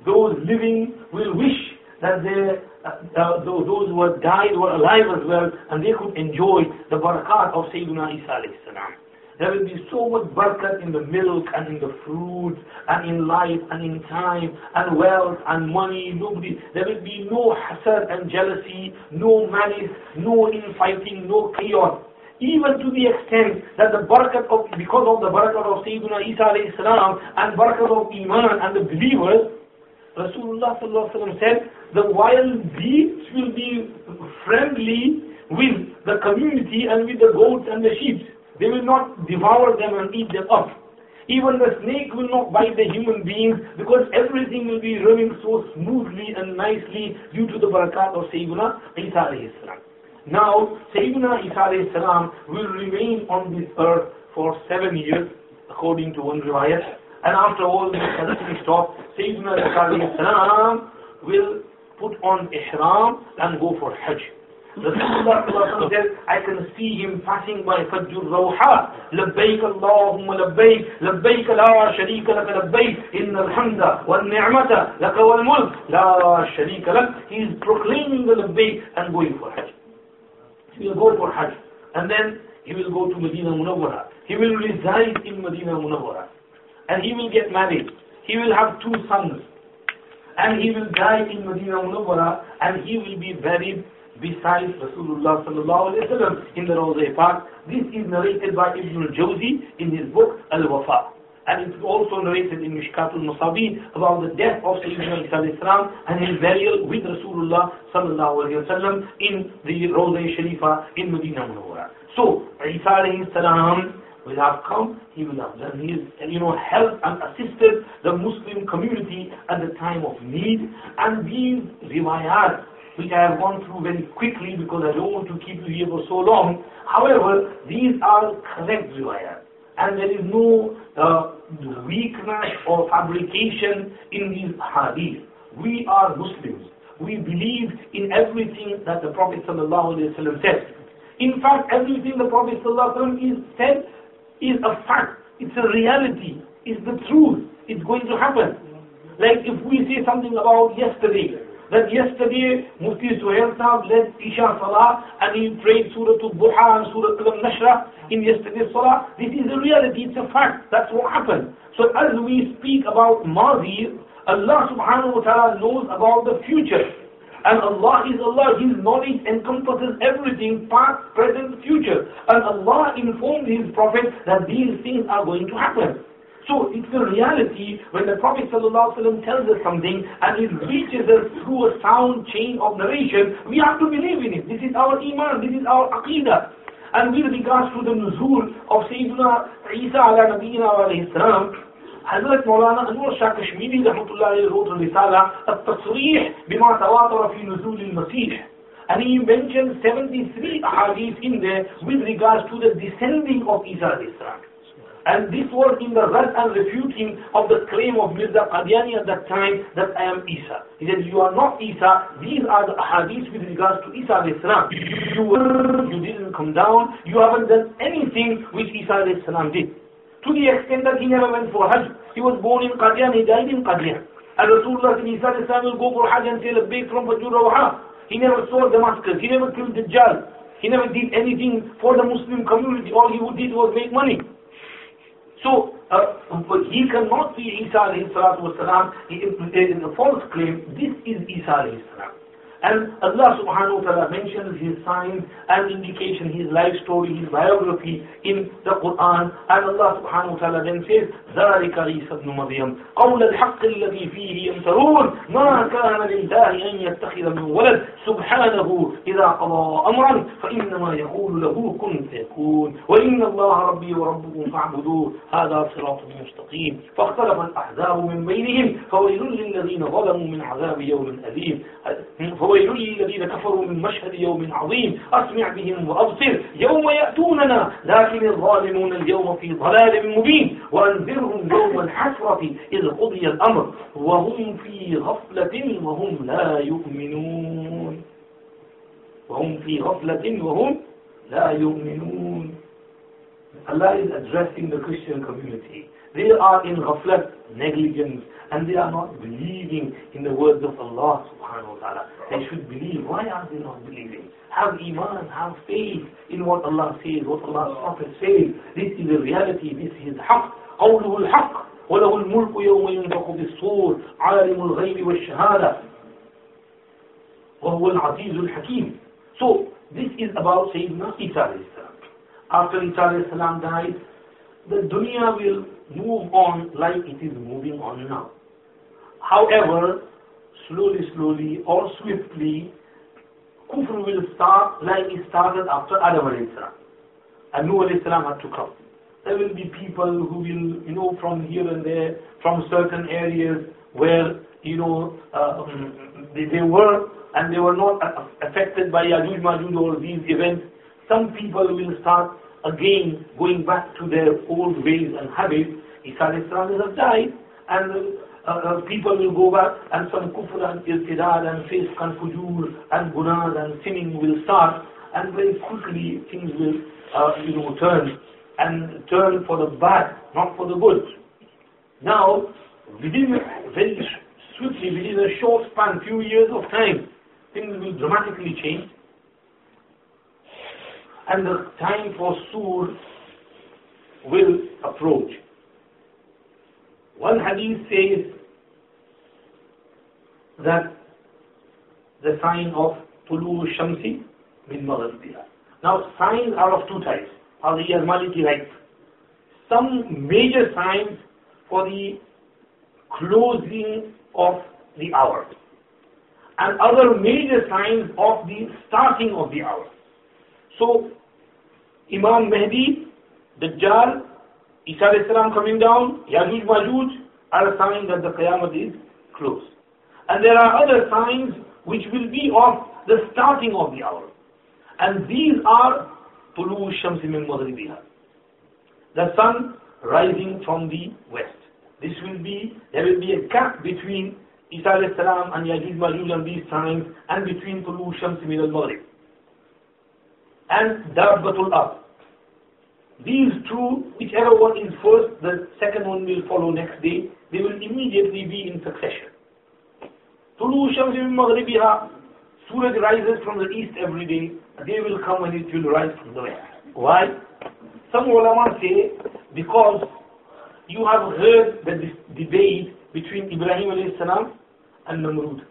S1: Those living will wish that they, uh, uh those who had died were alive as well, and they could enjoy the barakat of Sayyidina Isa alayhi salam. There will be so much barakat in the milk and in the fruit and in life and in time and wealth and money. Nobody, there will be no hasad and jealousy, no malice, no infighting, no chaos. Even to the extent that the barakat of, because of the barakat of Sayyidina Isa alayhi salam and barakat of Iman and the believers, Rasulullah said the wild beasts will be friendly with the community and with the goats and the sheep. They will not devour them and eat them up. Even the snake will not bite the human beings because everything will be running so smoothly and nicely due to the barakat of Sayyidina Isa salam. Now, Sayyidina Isa salam will remain on this earth for seven years, according to one riwayat. And after all this has finished stopped, Sayyidina Isa salam will put on ihram and go for Hajj. Rasulullah says, I can see him passing by Fajjur Rawha. Labbaik Allahumma labbaik, labbaik la sharika lak labbaik, inna alhamda wal ni'mata lak wal mulk, la sharika He is proclaiming the labbaik and going for Hajj. He will go for Hajj. And then he will go to Medina Munawwara. He will reside in Medina Munawwara. And he will get married. He will have two sons and he will die in Medina Munawwara and he will be buried beside Rasulullah sallallahu alayhi wa in the Rawzah Park. This is narrated by Ibn al-Jawzi in his book Al-Wafa. And it's also narrated in Mishkatul Masabih about the death of Sayyidina Isa and his burial with Rasulullah sallallahu alayhi wa in the Rawzah Sharifa in Medina Munawwara. So, Isa alayhi salam will have come, he will have done his, you know, helped and assisted the Muslim community at the time of need. And these riwayat, which I have gone through very quickly because I don't want to keep you here for so long. However, these are correct riwayat. And there is no uh, weakness or fabrication in these hadith. We are Muslims. We believe in everything that the Prophet ﷺ said. In fact, everything the Prophet ﷺ is said is a fact, it's a reality, it's the truth, it's going to happen. Like if we say something about yesterday, that yesterday Mufti Suhail Sahab led Isha Salah and he prayed Surah Al-Duha and Surah Al-Nashra in yesterday's Salah. This is a reality, it's a fact, that's what happened. So as we speak about Mazi, Allah subhanahu wa ta'ala knows about the future. And Allah is Allah, His knowledge encompasses everything, past, present, future. And Allah informed His Prophet that these things are going to happen. So it's a reality when the Prophet ﷺ tells us something and it reaches us through a sound chain of narration, we have to believe in it. This is our iman, this is our aqidah. And with regards to the nuzul of Sayyidina Isa ala Nabiyyina alayhi salam, حضرت مولانا انور شاہ کشمیری اللہ علیہ بما تواتر نزول And he mentioned 73 hadiths in there with regards to the descending of Isa Islam. And this was in the run and refuting of the claim of Mirza Qadiani at that time that I am Isa. He said, you are not Isa, these are the hadiths with regards to Isa al-Islam. You, you didn't come down, you haven't done anything which Isa al-Islam did to the extent that he never went for Hajj. He was born in Qadian, he died in Qadian. And Rasulullah will go for Hajj and say big from Fajr Rawha. He never saw Damascus, he never killed Dajjal. He never did anything for the Muslim community, all he did was make money. So, uh, he cannot be Isa alayhi salatu wasalam, he, he, a false claim, this is Isa alayhi salam. And Allah subhanahu wa ta'ala mentions his signs and indication, his life story, his biography in the Quran. And Allah subhanahu wa ta'ala then says, ذَلِكَ عِيسَى بْنُ مَرْيَمْ قَوْلَ الْحَقِّ الَّذِي فِيهِ يَمْتَرُونَ مَا كَانَ لِلَّهِ أَنْ يَتَّخِذَ مِنْ وَلَدٍ سُبْحَانَهُ إِذَا قَضَى أَمْرًا فَإِنَّمَا يَقُولُ له كن فيكون وإن الله ربي وربكم فاعبدوه هذا صراط مستقيم فاختلف الأحزاب من بينهم فويل للذين ظلموا من عذاب يوم أليم فويل للذين كفروا من مشهد يوم عظيم أسمع بهم وأبصر يوم يأتوننا لكن الظالمون اليوم في ضلال مبين وأنذرهم يوم الحسرة إذ قضي الأمر وهم في غفلة وهم لا يؤمنون وهم في غفلة وهم لا يؤمنون Allah is addressing the Christian community. They are in ghaflat, negligence, and they are not believing in the words of Allah subhanahu wa ta'ala. They should believe. Why are they not believing? Have iman, have faith in what Allah says, what Allah's Prophet says. This is the reality, this is haqq. قوله الحق وله الملك يوم ينفخ الصُّورَ عالم الغيب والشهادة وهو العزيز الحكيم So this is about Sayyidina Isa After Isa died, the dunya will move on like it is moving on now. However, slowly, slowly or swiftly, kufr will start like it started after Adam alayhi salam. And Nuh alayhi salam had to come. There will be people who will, you know, from here and there, from certain areas where, you know, uh, they, they, were and they were not affected by Yajuj Majuj or these events. Some people will start again going back to their old ways and habits. Isa alayhi salam has died and uh, uh, people will go back and some kufr and irtidad and fisk and fujur and gunah and sinning will start and very quickly things will uh, you know turn and turn for the bad, not for the good. Now, within very swiftly, within a short span, few years of time, things will dramatically change. And the time for sur will approach. One hadith says that the sign of Tulu Shamsi min Maghribiha. Now signs are of two types. Ali al-Maliki writes, some major signs for the closing of the hour and other major signs of the starting of the hour. So Imam Mahdi, Dajjal, Isa salam coming down, Yajuj Majuj, are a sign that the Qiyamah is close. And there are other signs which will be of the starting of the hour. And these are Tulu Shamsi min Maghribiha. The sun rising from the west. This will be, there will be a gap between Isa salam and Yajuj Majuj and these signs and between Tulu Shamsi min al-Maghrib. And Dabbatul Ard. These two, whichever one is first, the second one will follow next day. They will immediately be in succession. طُلُوْ شَمْسِ مِنْ مَغْرِبِهَا rises from the east every day. They will come and it will rise from the west. Why? Some ulama say, because you have heard the debate between Ibrahim alayhi salam and Namrud.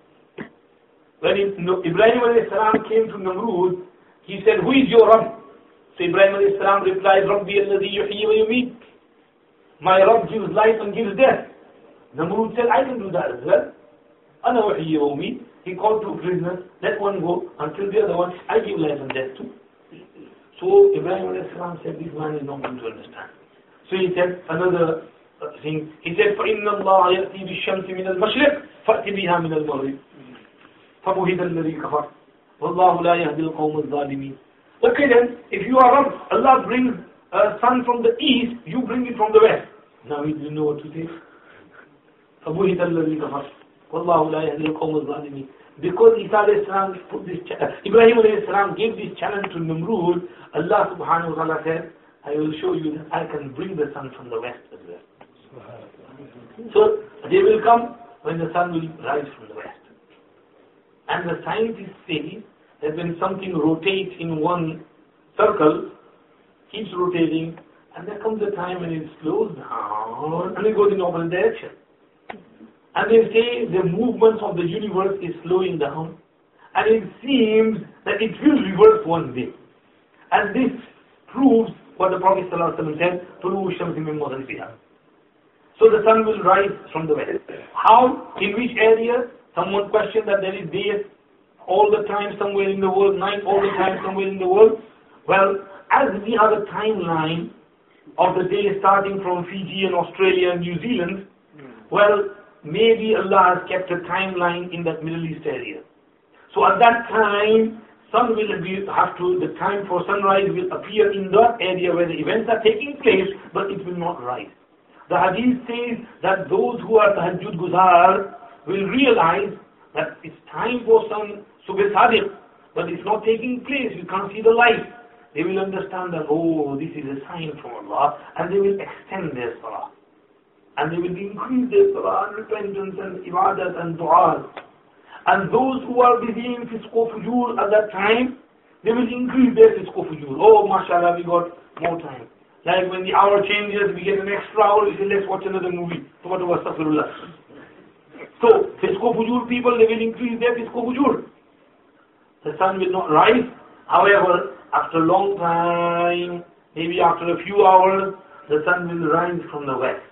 S1: When Ibrahim alayhi salam came to Namrud, he said, who is your Rabb? So Ibrahim alayhi salam replied, Rabbi alladhi yuhyi wa yumeet. My Rabb gives life and gives death. Namrud said, I can do that as well. Ana uhyi wa umeet. He called two prisoners, let one go, until the other one, I give life and death too. So Ibrahim alayhi salam said, this man is not going to understand. So he said, another thing, he said, فَإِنَّ اللَّهَ يَأْتِي بِالشَّمْسِ مِنَ الْمَشْرِقِ فَأْتِ بِهَا مِنَ الْمَغْرِبِ فَبُهِدَ الَّذِي كَفَرَ وَاللَّهُ لَا يَهْدِي الْقَوْمَ الظَّالِمِينَ Okay then, if you are wrong, Allah brings a sun from the east, you bring it from the west. Now we didn't know what to say. فَبُهِدَ الَّذِي كَفَرْ وَاللَّهُ لَا يَهْدِي Because Isa put this Ibrahim salam gave this challenge to Nimrud, Allah subhanahu wa ta'ala said, I will show you that I can bring the sun from the west as well. So they will come when the sun will rise from the west. And the scientists say as when something rotates in one circle, keeps rotating, and there comes a time when it slows down and it goes in opposite direction. And they say the movements of the universe is slowing down, and it seems that it will reverse one day. And this proves what the Prophet ﷺ said, طُلُوُ So the sun will rise from the west. How? In which area? Someone questioned that there is day all the time somewhere in the world, night all the time somewhere in the world? Well, as we are the timeline of the day starting from Fiji and Australia and New Zealand, well, maybe Allah has kept a timeline in that Middle East area. So at that time, sun will be, have to, the time for sunrise will appear in that area where the events are taking place, but it will not rise. The hadith says that those who are tahajjud guzar will realize that it's time for sun Subh Sadiq, but it's not taking place, you can't see the light. They will understand that, oh, this is a sign from Allah, and they will extend their salah. And they will increase their salah and repentance and ibadat and du'as. And those who are busy in fiscal fujur at that time, they will increase their fiscal fujur. Oh, mashallah, we got more time. Like when the hour changes, we get an extra hour, we say, let's watch another movie. So, fiscal fujur people, they will increase their fiscal fujur the sun will not rise. However, after a long time, maybe after a few hours, the sun will rise from the west.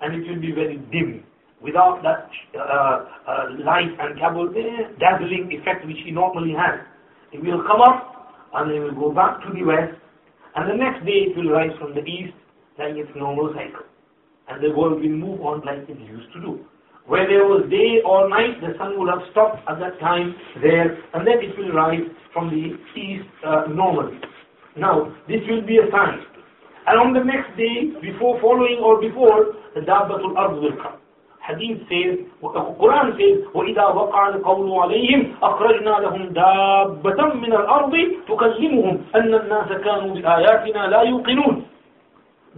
S1: And it will be very dim. Without that uh, uh, light and dazzling effect which he normally has. It will come up and it will go back to the west. And the next day it will rise from the east like its normal cycle. And the world will move on like it used to do. whether it was day or night, the sun would have stopped at that time there, and then it will rise from the east uh, normally. Now, this will be a sign. And on the next day, before following or before, the Dabbatul Ard will come. Hadith says, Quran says, وَإِذَا وَقَعَ الْقَوْلُ عَلَيْهِمْ أَخْرَجْنَا لَهُمْ دَابَّةً مِنَ الْأَرْضِ تُكَلِّمُهُمْ أَنَّ النَّاسَ كَانُوا بِآيَاتِنَا لَا يُوقِنُونَ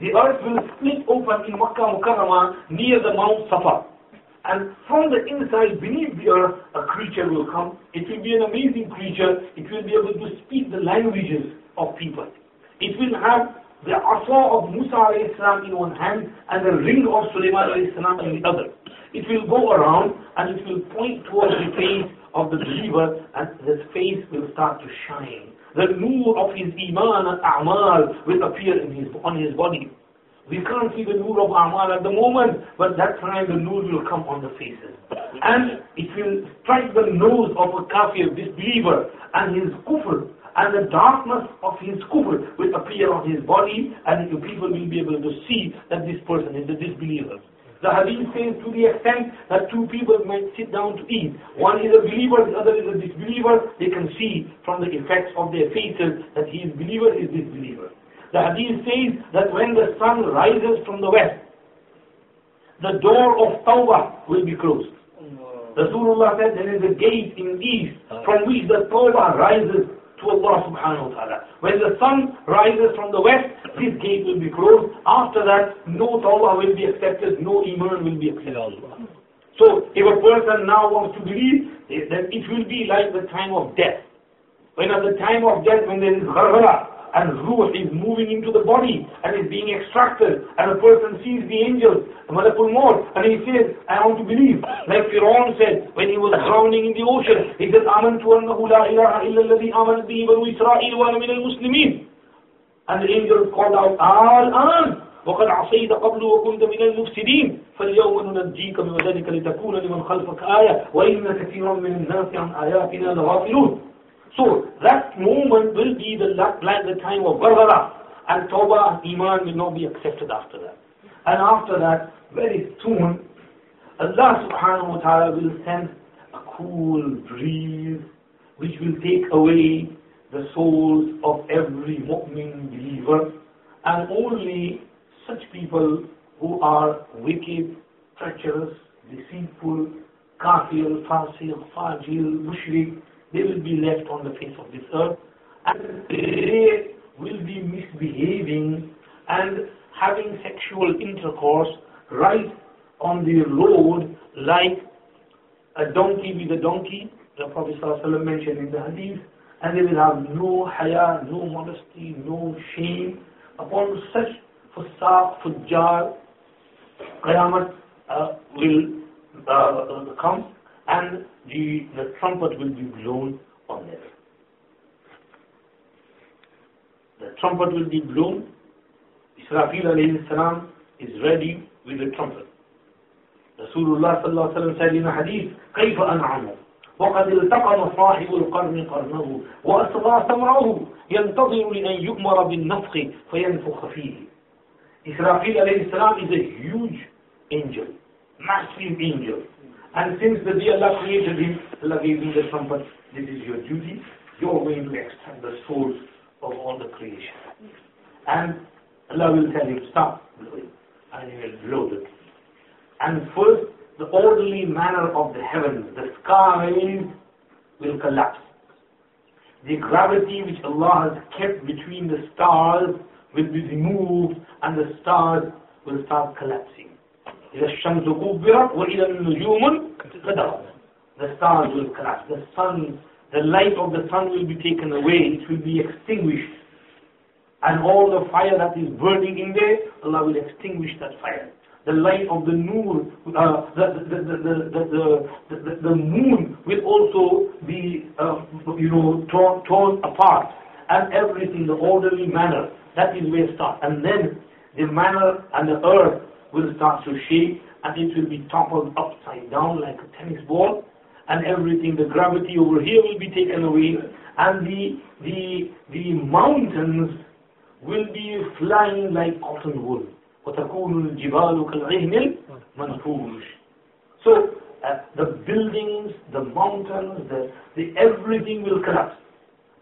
S1: The earth will split open in Makkah Mukarramah near the Mount Safa. And from the inside, beneath the earth, a creature will come. It will be an amazing creature. It will be able to speak the languages of people. It will have the asa of Musa salam in one hand and the ring of Sulaiman salam in the other. It will go around and it will point towards the face of the believer and his face will start to shine. The nur of his iman and a'mal will appear in his, on his body. We can't see the nur of Amal at the moment, but that time the nur will come on the faces. And it will strike the nose of a kafir, disbeliever, and his kufr, and the darkness of his kufr will appear on his body, and people will be able to see that this person is a disbeliever. The hadith says to the extent that two people might sit down to eat. One is a believer, the other is a disbeliever. They can see from the effects of their faces that he is believer, is disbeliever. The hadith says that when the sun rises from the west, the door of Tawbah will be closed. Rasulullah said there is a gate in east from which the Tawbah rises to Allah subhanahu wa ta'ala. When the sun rises from the west, this gate will be closed. After that, no Tawbah will be accepted, no Iman will be accepted. So, if a person now wants to believe, then it will be like the time of death. When at the time of death, when there is gharghara, and ruh is moving into the body and is being extracted and a person sees the angels, Malakul Maud, and he says, I want to believe. Like Firaun said when he was drowning in the ocean, he said, آمنت la لا إله إلا الذي آمنت به israel إسرائيل وأنا من المسلمين. And the angels called out, Al-An, وقد عصيت قبل وكنت من المفسدين فاليوم ننجيك ذلك لتكون لمن خلفك آية وإن كثيرا من الناس عن آياتنا لغافلون So that moment will be the like the time of gharghara and Tawbah and Iman will not be accepted after that. And after that, very soon, Allah subhanahu wa ta'ala will send a cool breeze which will take away the souls of every mu'min believer and only such people who are wicked, treacherous, deceitful, kafir, fasir, fajil, mushrik, they will be left on the face of this earth and they will be misbehaving and having sexual intercourse right on the road like a donkey with a donkey, the Prophet ﷺ mentioned in the hadith, and they will have no haya, no modesty, no shame. Upon such fusaq, fujjar, qiyamah uh, will uh, come and the, the trumpet will be blown on them. The trumpet will be blown. Israfil alayhi salam is ready with the trumpet. Rasulullah sallallahu alayhi wa said in a hadith, كيف أنعمه وقد التقم صاحب القرن قرنه وأصغى سمعه ينتظر لأن يؤمر بالنفخ فينفخ فيه Israfil alayhi salam is a huge angel, massive angel. And since the day Allah created him, Allah gave him the trumpet. This is your duty. You're going to extract the source of all the creation. And Allah will tell him, stop blowing. And he will blow the key. And first, the orderly manner of the heavens, the skies will collapse. The gravity which Allah has kept between the stars will be removed and the stars will start collapsing. إذا الشمس كبرت وإذا النجوم انكدرت the stars will crash the sun the light of the sun will be taken away it will be extinguished and all the fire that is burning in there Allah will extinguish that fire the light of the noon, uh, the, the, the, the, the, the, moon will also be, uh, you know, torn, torn apart, and everything, the orderly manner. That is where it starts. And then the manner and the earth will start to shake and it will be toppled upside down like a tennis ball and everything, the gravity over here will be taken away and the, the, the mountains will be flying like cotton wool. وتكون الجبال كالعهن المنفوش. So uh, the buildings, the mountains, the, the everything will collapse.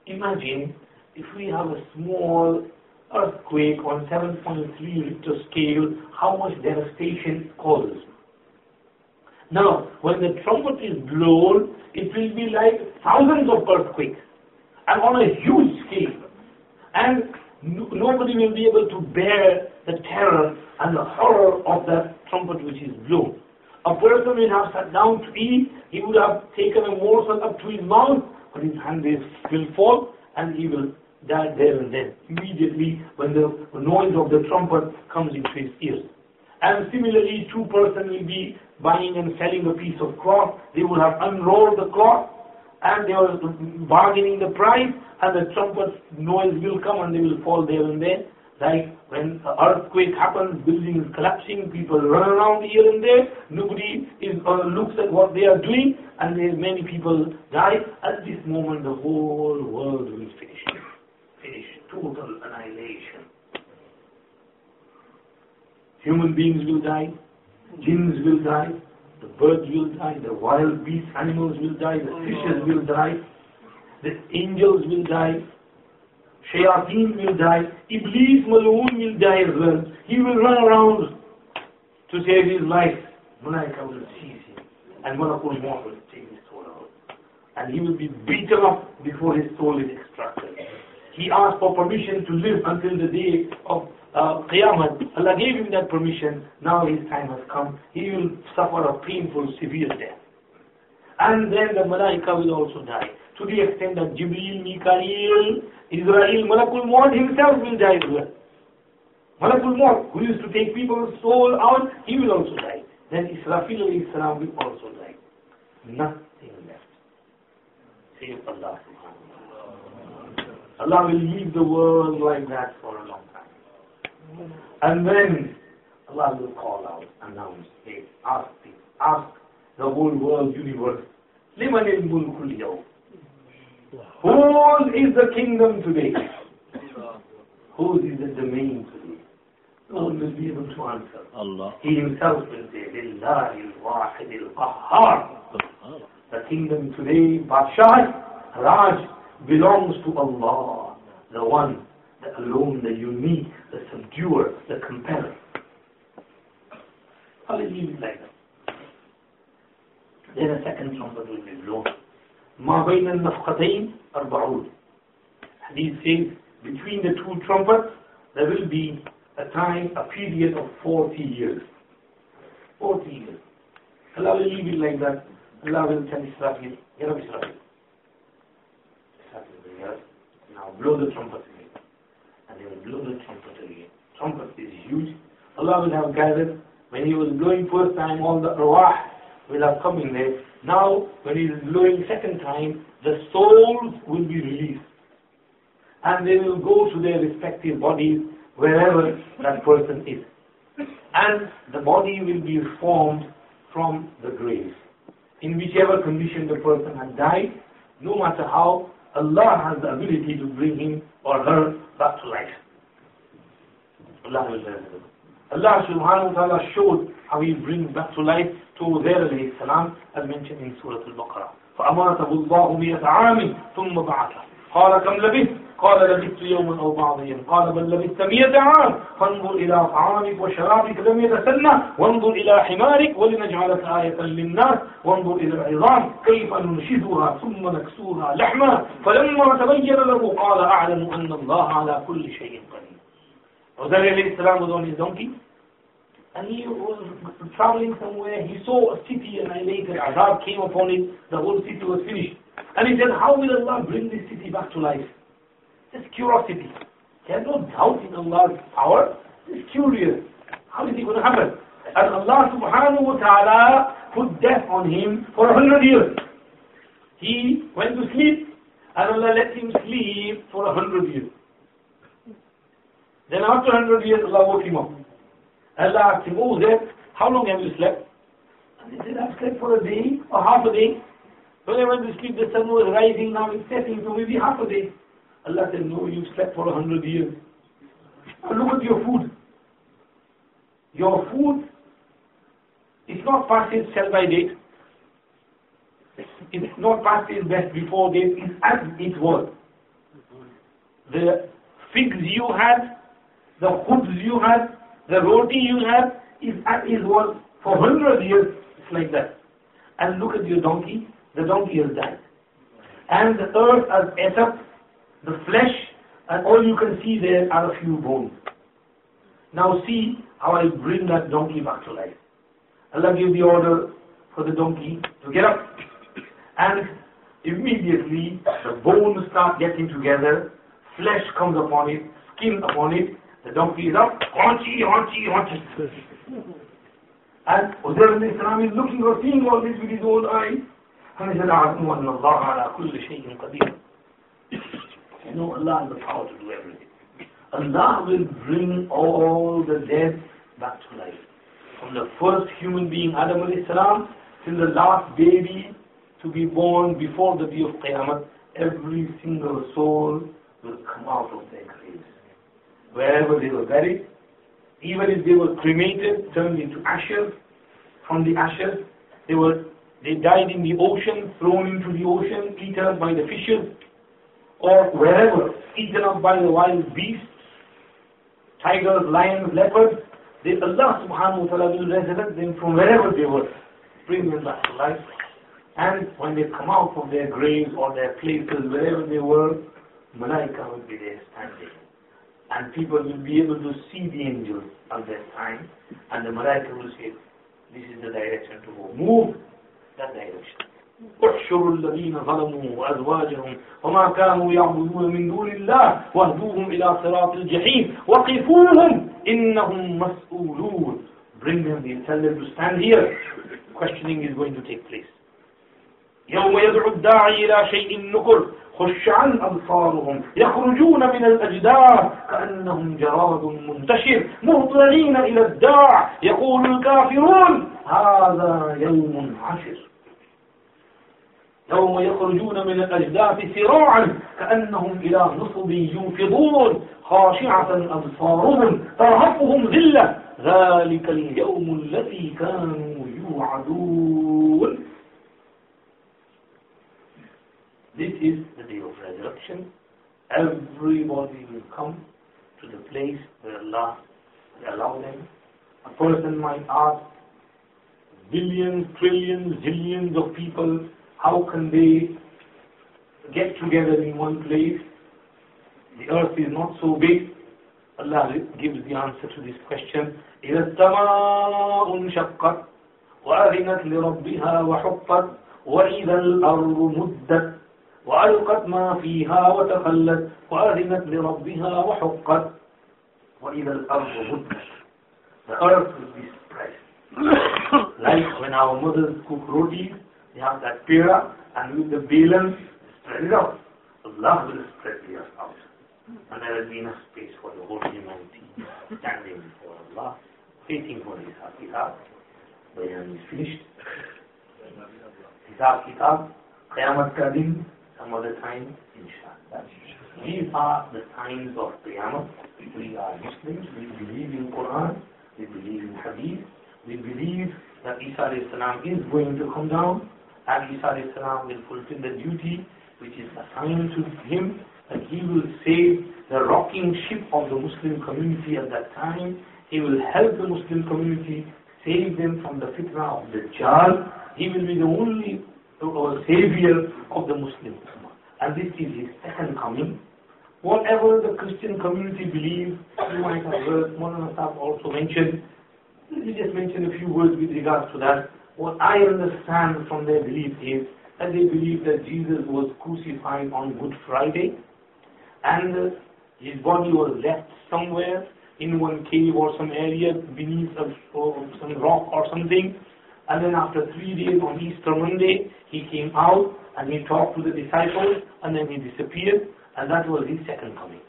S1: Imagine if we have a small earthquake on 7.3 Richter scale, how much devastation it causes. Now, when the trumpet is blown, it will be like thousands of earthquakes and on a huge scale. And no, nobody will be able to bear the terror and the horror of that trumpet which is blown. A person will have sat down to eat, he would have taken a morsel up to his mouth, but his hand will fall and he will died there and then, immediately when the noise of the trumpet comes into his ears. And similarly, two persons will be buying and selling a piece of cloth. They will have unrolled the cloth and they are bargaining the price and the trumpet noise will come and they will fall there and then. Like when an earthquake happens, buildings collapsing, people run around here and there. Nobody is, uh, looks at what they are doing and many people die. At this moment, the whole world will finish total annihilation. Human beings will die, jinns will die, the birds will die, the wild beasts, animals will die, the fishes will die, the angels will die, shayateen will die, Iblis Maloon will die as well. He will run around to save his life. Malaika will seize him and Malakul will take his soul out. And he will be beaten up before his soul is extracted. He asked for permission to live until the day of uh, Qiyamah. Allah gave him that permission. Now his time has come. He will suffer a painful, severe death. And then the Malaika will also die. To the extent that Jibreel, Mikael, Israil, Malakul Maut himself will die as well. Malakul Maut, who used to take people's soul out, he will also die. Then Israfil al will also die. Nothing left. Save Allah Allah will leave the world like that for a long time. And then Allah will call out, announce, say, ask this, ask the whole world, universe. Liman il Whose is the kingdom today? Whose is the domain today? No one will be able to answer. Allah. He himself will say, Lillahi al-Wahid al-Qahhar. The kingdom today, Badshah, Raj, belongs to Allah, the one, the alone, the unique, the subduer, the compeller. How will leave it like that? Then a second trumpet will be blown. ما بين النفقتين أربعون. Hadith says, between the two trumpets, there will be a time, a period of 40 years. 40 years. Allah will leave it like that. Allah will send Israfil. Ya Rabbi Israfil here. Now blow the trumpet again. And they will blow the trumpet again. Trumpet is huge. Allah will have gathered. When he was blowing first time, all the arwah will have come in there. Now, when he is blowing second time, the souls will be released. And they will go to their respective bodies wherever that person is. And the body will be formed from the grave. In whichever condition the person had died, no matter how Allah has the ability to bring him or her back to life. Allah will Allah subhanahu wa ta'ala showed how he brings back to life to their alayhi salam as mentioned in Surah Al-Baqarah. فأماته الله مئة عام ثم بعثه قال كم لبثت قال لبثت يوما أو بعض يوم قال بل لبثت مئة عام فانظر إلى طعامك وشرابك لم يتسنى وانظر إلى حمارك ولنجعلك آية للناس وانظر إلى العظام كيف ننشدها ثم نكسوها لحما فلما تبين له قال أعلم أن الله على كل شيء قدير Uzayr عليه السلام was on his donkey and he was traveling somewhere. He saw a city and annihilated. Azab came upon it. The whole city was finished. And he said, how will Allah bring this city back to life? This curiosity. He had no doubt in Allah's power. Just curious. How is it going to happen? And Allah subhanahu wa ta'ala put death on him for a hundred years. He went to sleep and Allah let him sleep for a hundred years. Then after hundred years Allah woke him up. Allah asked him, Oh Zed, how long have you slept? And he said, I've slept for a day or half a day. When I went to sleep the sun was rising, now it's setting, so maybe half a day. Allah said, no, you slept for a hundred years. Now look at your food. Your food is not past its sell-by date. It's not past its best before date. It's as it was. The figs you had, the khubz you had, the roti you had, is as it was for hundred years. It's like that. And look at your donkey. The donkey has died. And the earth has ate up the flesh, and all you can see there are a few bones. Now see how I bring that donkey back to life. Allah gave the order for the donkey to get up. And immediately the bones start getting together, flesh comes upon it, skin upon it, the donkey is up, haunchy, haunchy, haunchy. and Uzair al is looking or seeing all this with his own eyes. And he said, you know, Allah the power to do everything. Allah will bring all the dead back to life. From the first human being, Adam salam, till the last baby to be born before the day of Qiyamah, every single soul will come out of their graves. Wherever they were buried, even if they were cremated, turned into ashes, from the ashes, they were they died in the ocean, thrown into the ocean, eaten by the fishes, or wherever eaten up by the wild beasts, tigers, lions, leopards, they, Allah subhanahu wa ta'ala will resurrect them from wherever they were, bring them back to life. And when they come out from their graves or their places, wherever they were, Malaika will be there standing. And people will be able to see the angels at that time. And the Malaika will say, this is the direction to go. Move that direction. احشروا الذين ظلموا وأزواجهم وما كانوا يعبدون من دون الله واهدوهم إلى صراط الجحيم وقفوهم إنهم مسؤولون Bring them here, tell them to stand here. Questioning is going to take place. يوم يدعو الداعي إلى شيء نكر خش عن أبصارهم يخرجون من الاجداد كأنهم جراد منتشر مهطعين إلى الداع يقول الكافرون هذا يوم عشر يوم يخرجون من الأجداث سراعا كأنهم إلى نصب يوفضون خاشعة أبصارهم ترهقهم ذلة ذلك اليوم الذي كانوا يوعدون This is the day of resurrection. Everybody will come to the place where Allah will allow them. A person might ask, billions, trillions, zillions of people How can they get together in one place? The earth is not so big. Allah gives the answer to this question. إِذَا السَّمَاءُ انشَقَّتْ وَأَذِنَتْ لِرَبِّهَا وَحُقَّتْ وَإِذَا الْأَرْضُ مُدَّتْ وألقت ما فيها وتخلت وأذنت لربها وحقت وإذا الأرض مدت The earth will be spread. like when our mothers cook rotis You have that pira and with the balance, spread it out. Allah will spread theirs out. And there will be enough space for the whole humanity standing before Allah, waiting for his kitab. Bayan is finished. Hisab kitab, Qiyamah ka some other time, inshallah. These are the times of Qiyamah. We are Muslims, we believe in Quran, we believe in Hadith, we believe that Isa is going to come down, and Isa will fulfill the duty which is assigned to him and he will save the rocking ship of the Muslim community at that time. He will help the Muslim community, save them from the fitna of the Dajjal. He will be the only uh, savior of the Muslim Ummah. And this is his second coming. Whatever the Christian community believes, you might have heard Maulana also mentioned. Let me just mention a few words with regards to that. What I understand from their belief is that they believe that Jesus was crucified on Good Friday and his body was left somewhere in one cave or some area beneath a, some rock or something. And then after three days on Easter Monday, he came out and he talked to the disciples and then he disappeared and that was his second coming.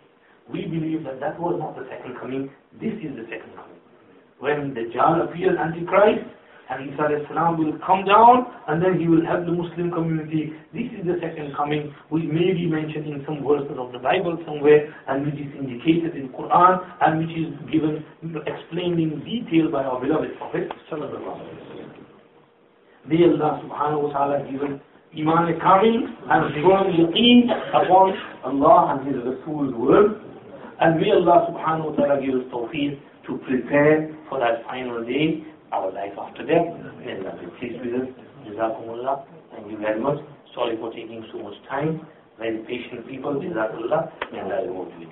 S1: We believe that that was not the second coming, this is the second coming. When the Dajjal appears, Antichrist, and Isa will come down and then he will help the Muslim community. This is the second coming, which may be mentioned in some verses of the Bible somewhere and which is indicated in Quran and which is given, explained in detail by our beloved Prophet May Allah subhanahu wa ta'ala given Iman Kamil and firm yaqeen upon Allah and His Rasul's word. And may Allah subhanahu wa ta'ala give us tawfiq to prepare for that final day our life after death. May Allah will cease with us. Jazakumullah. Thank you very much. Sorry for taking so much time. Very patient people. Jazakumullah. May Allah reward you.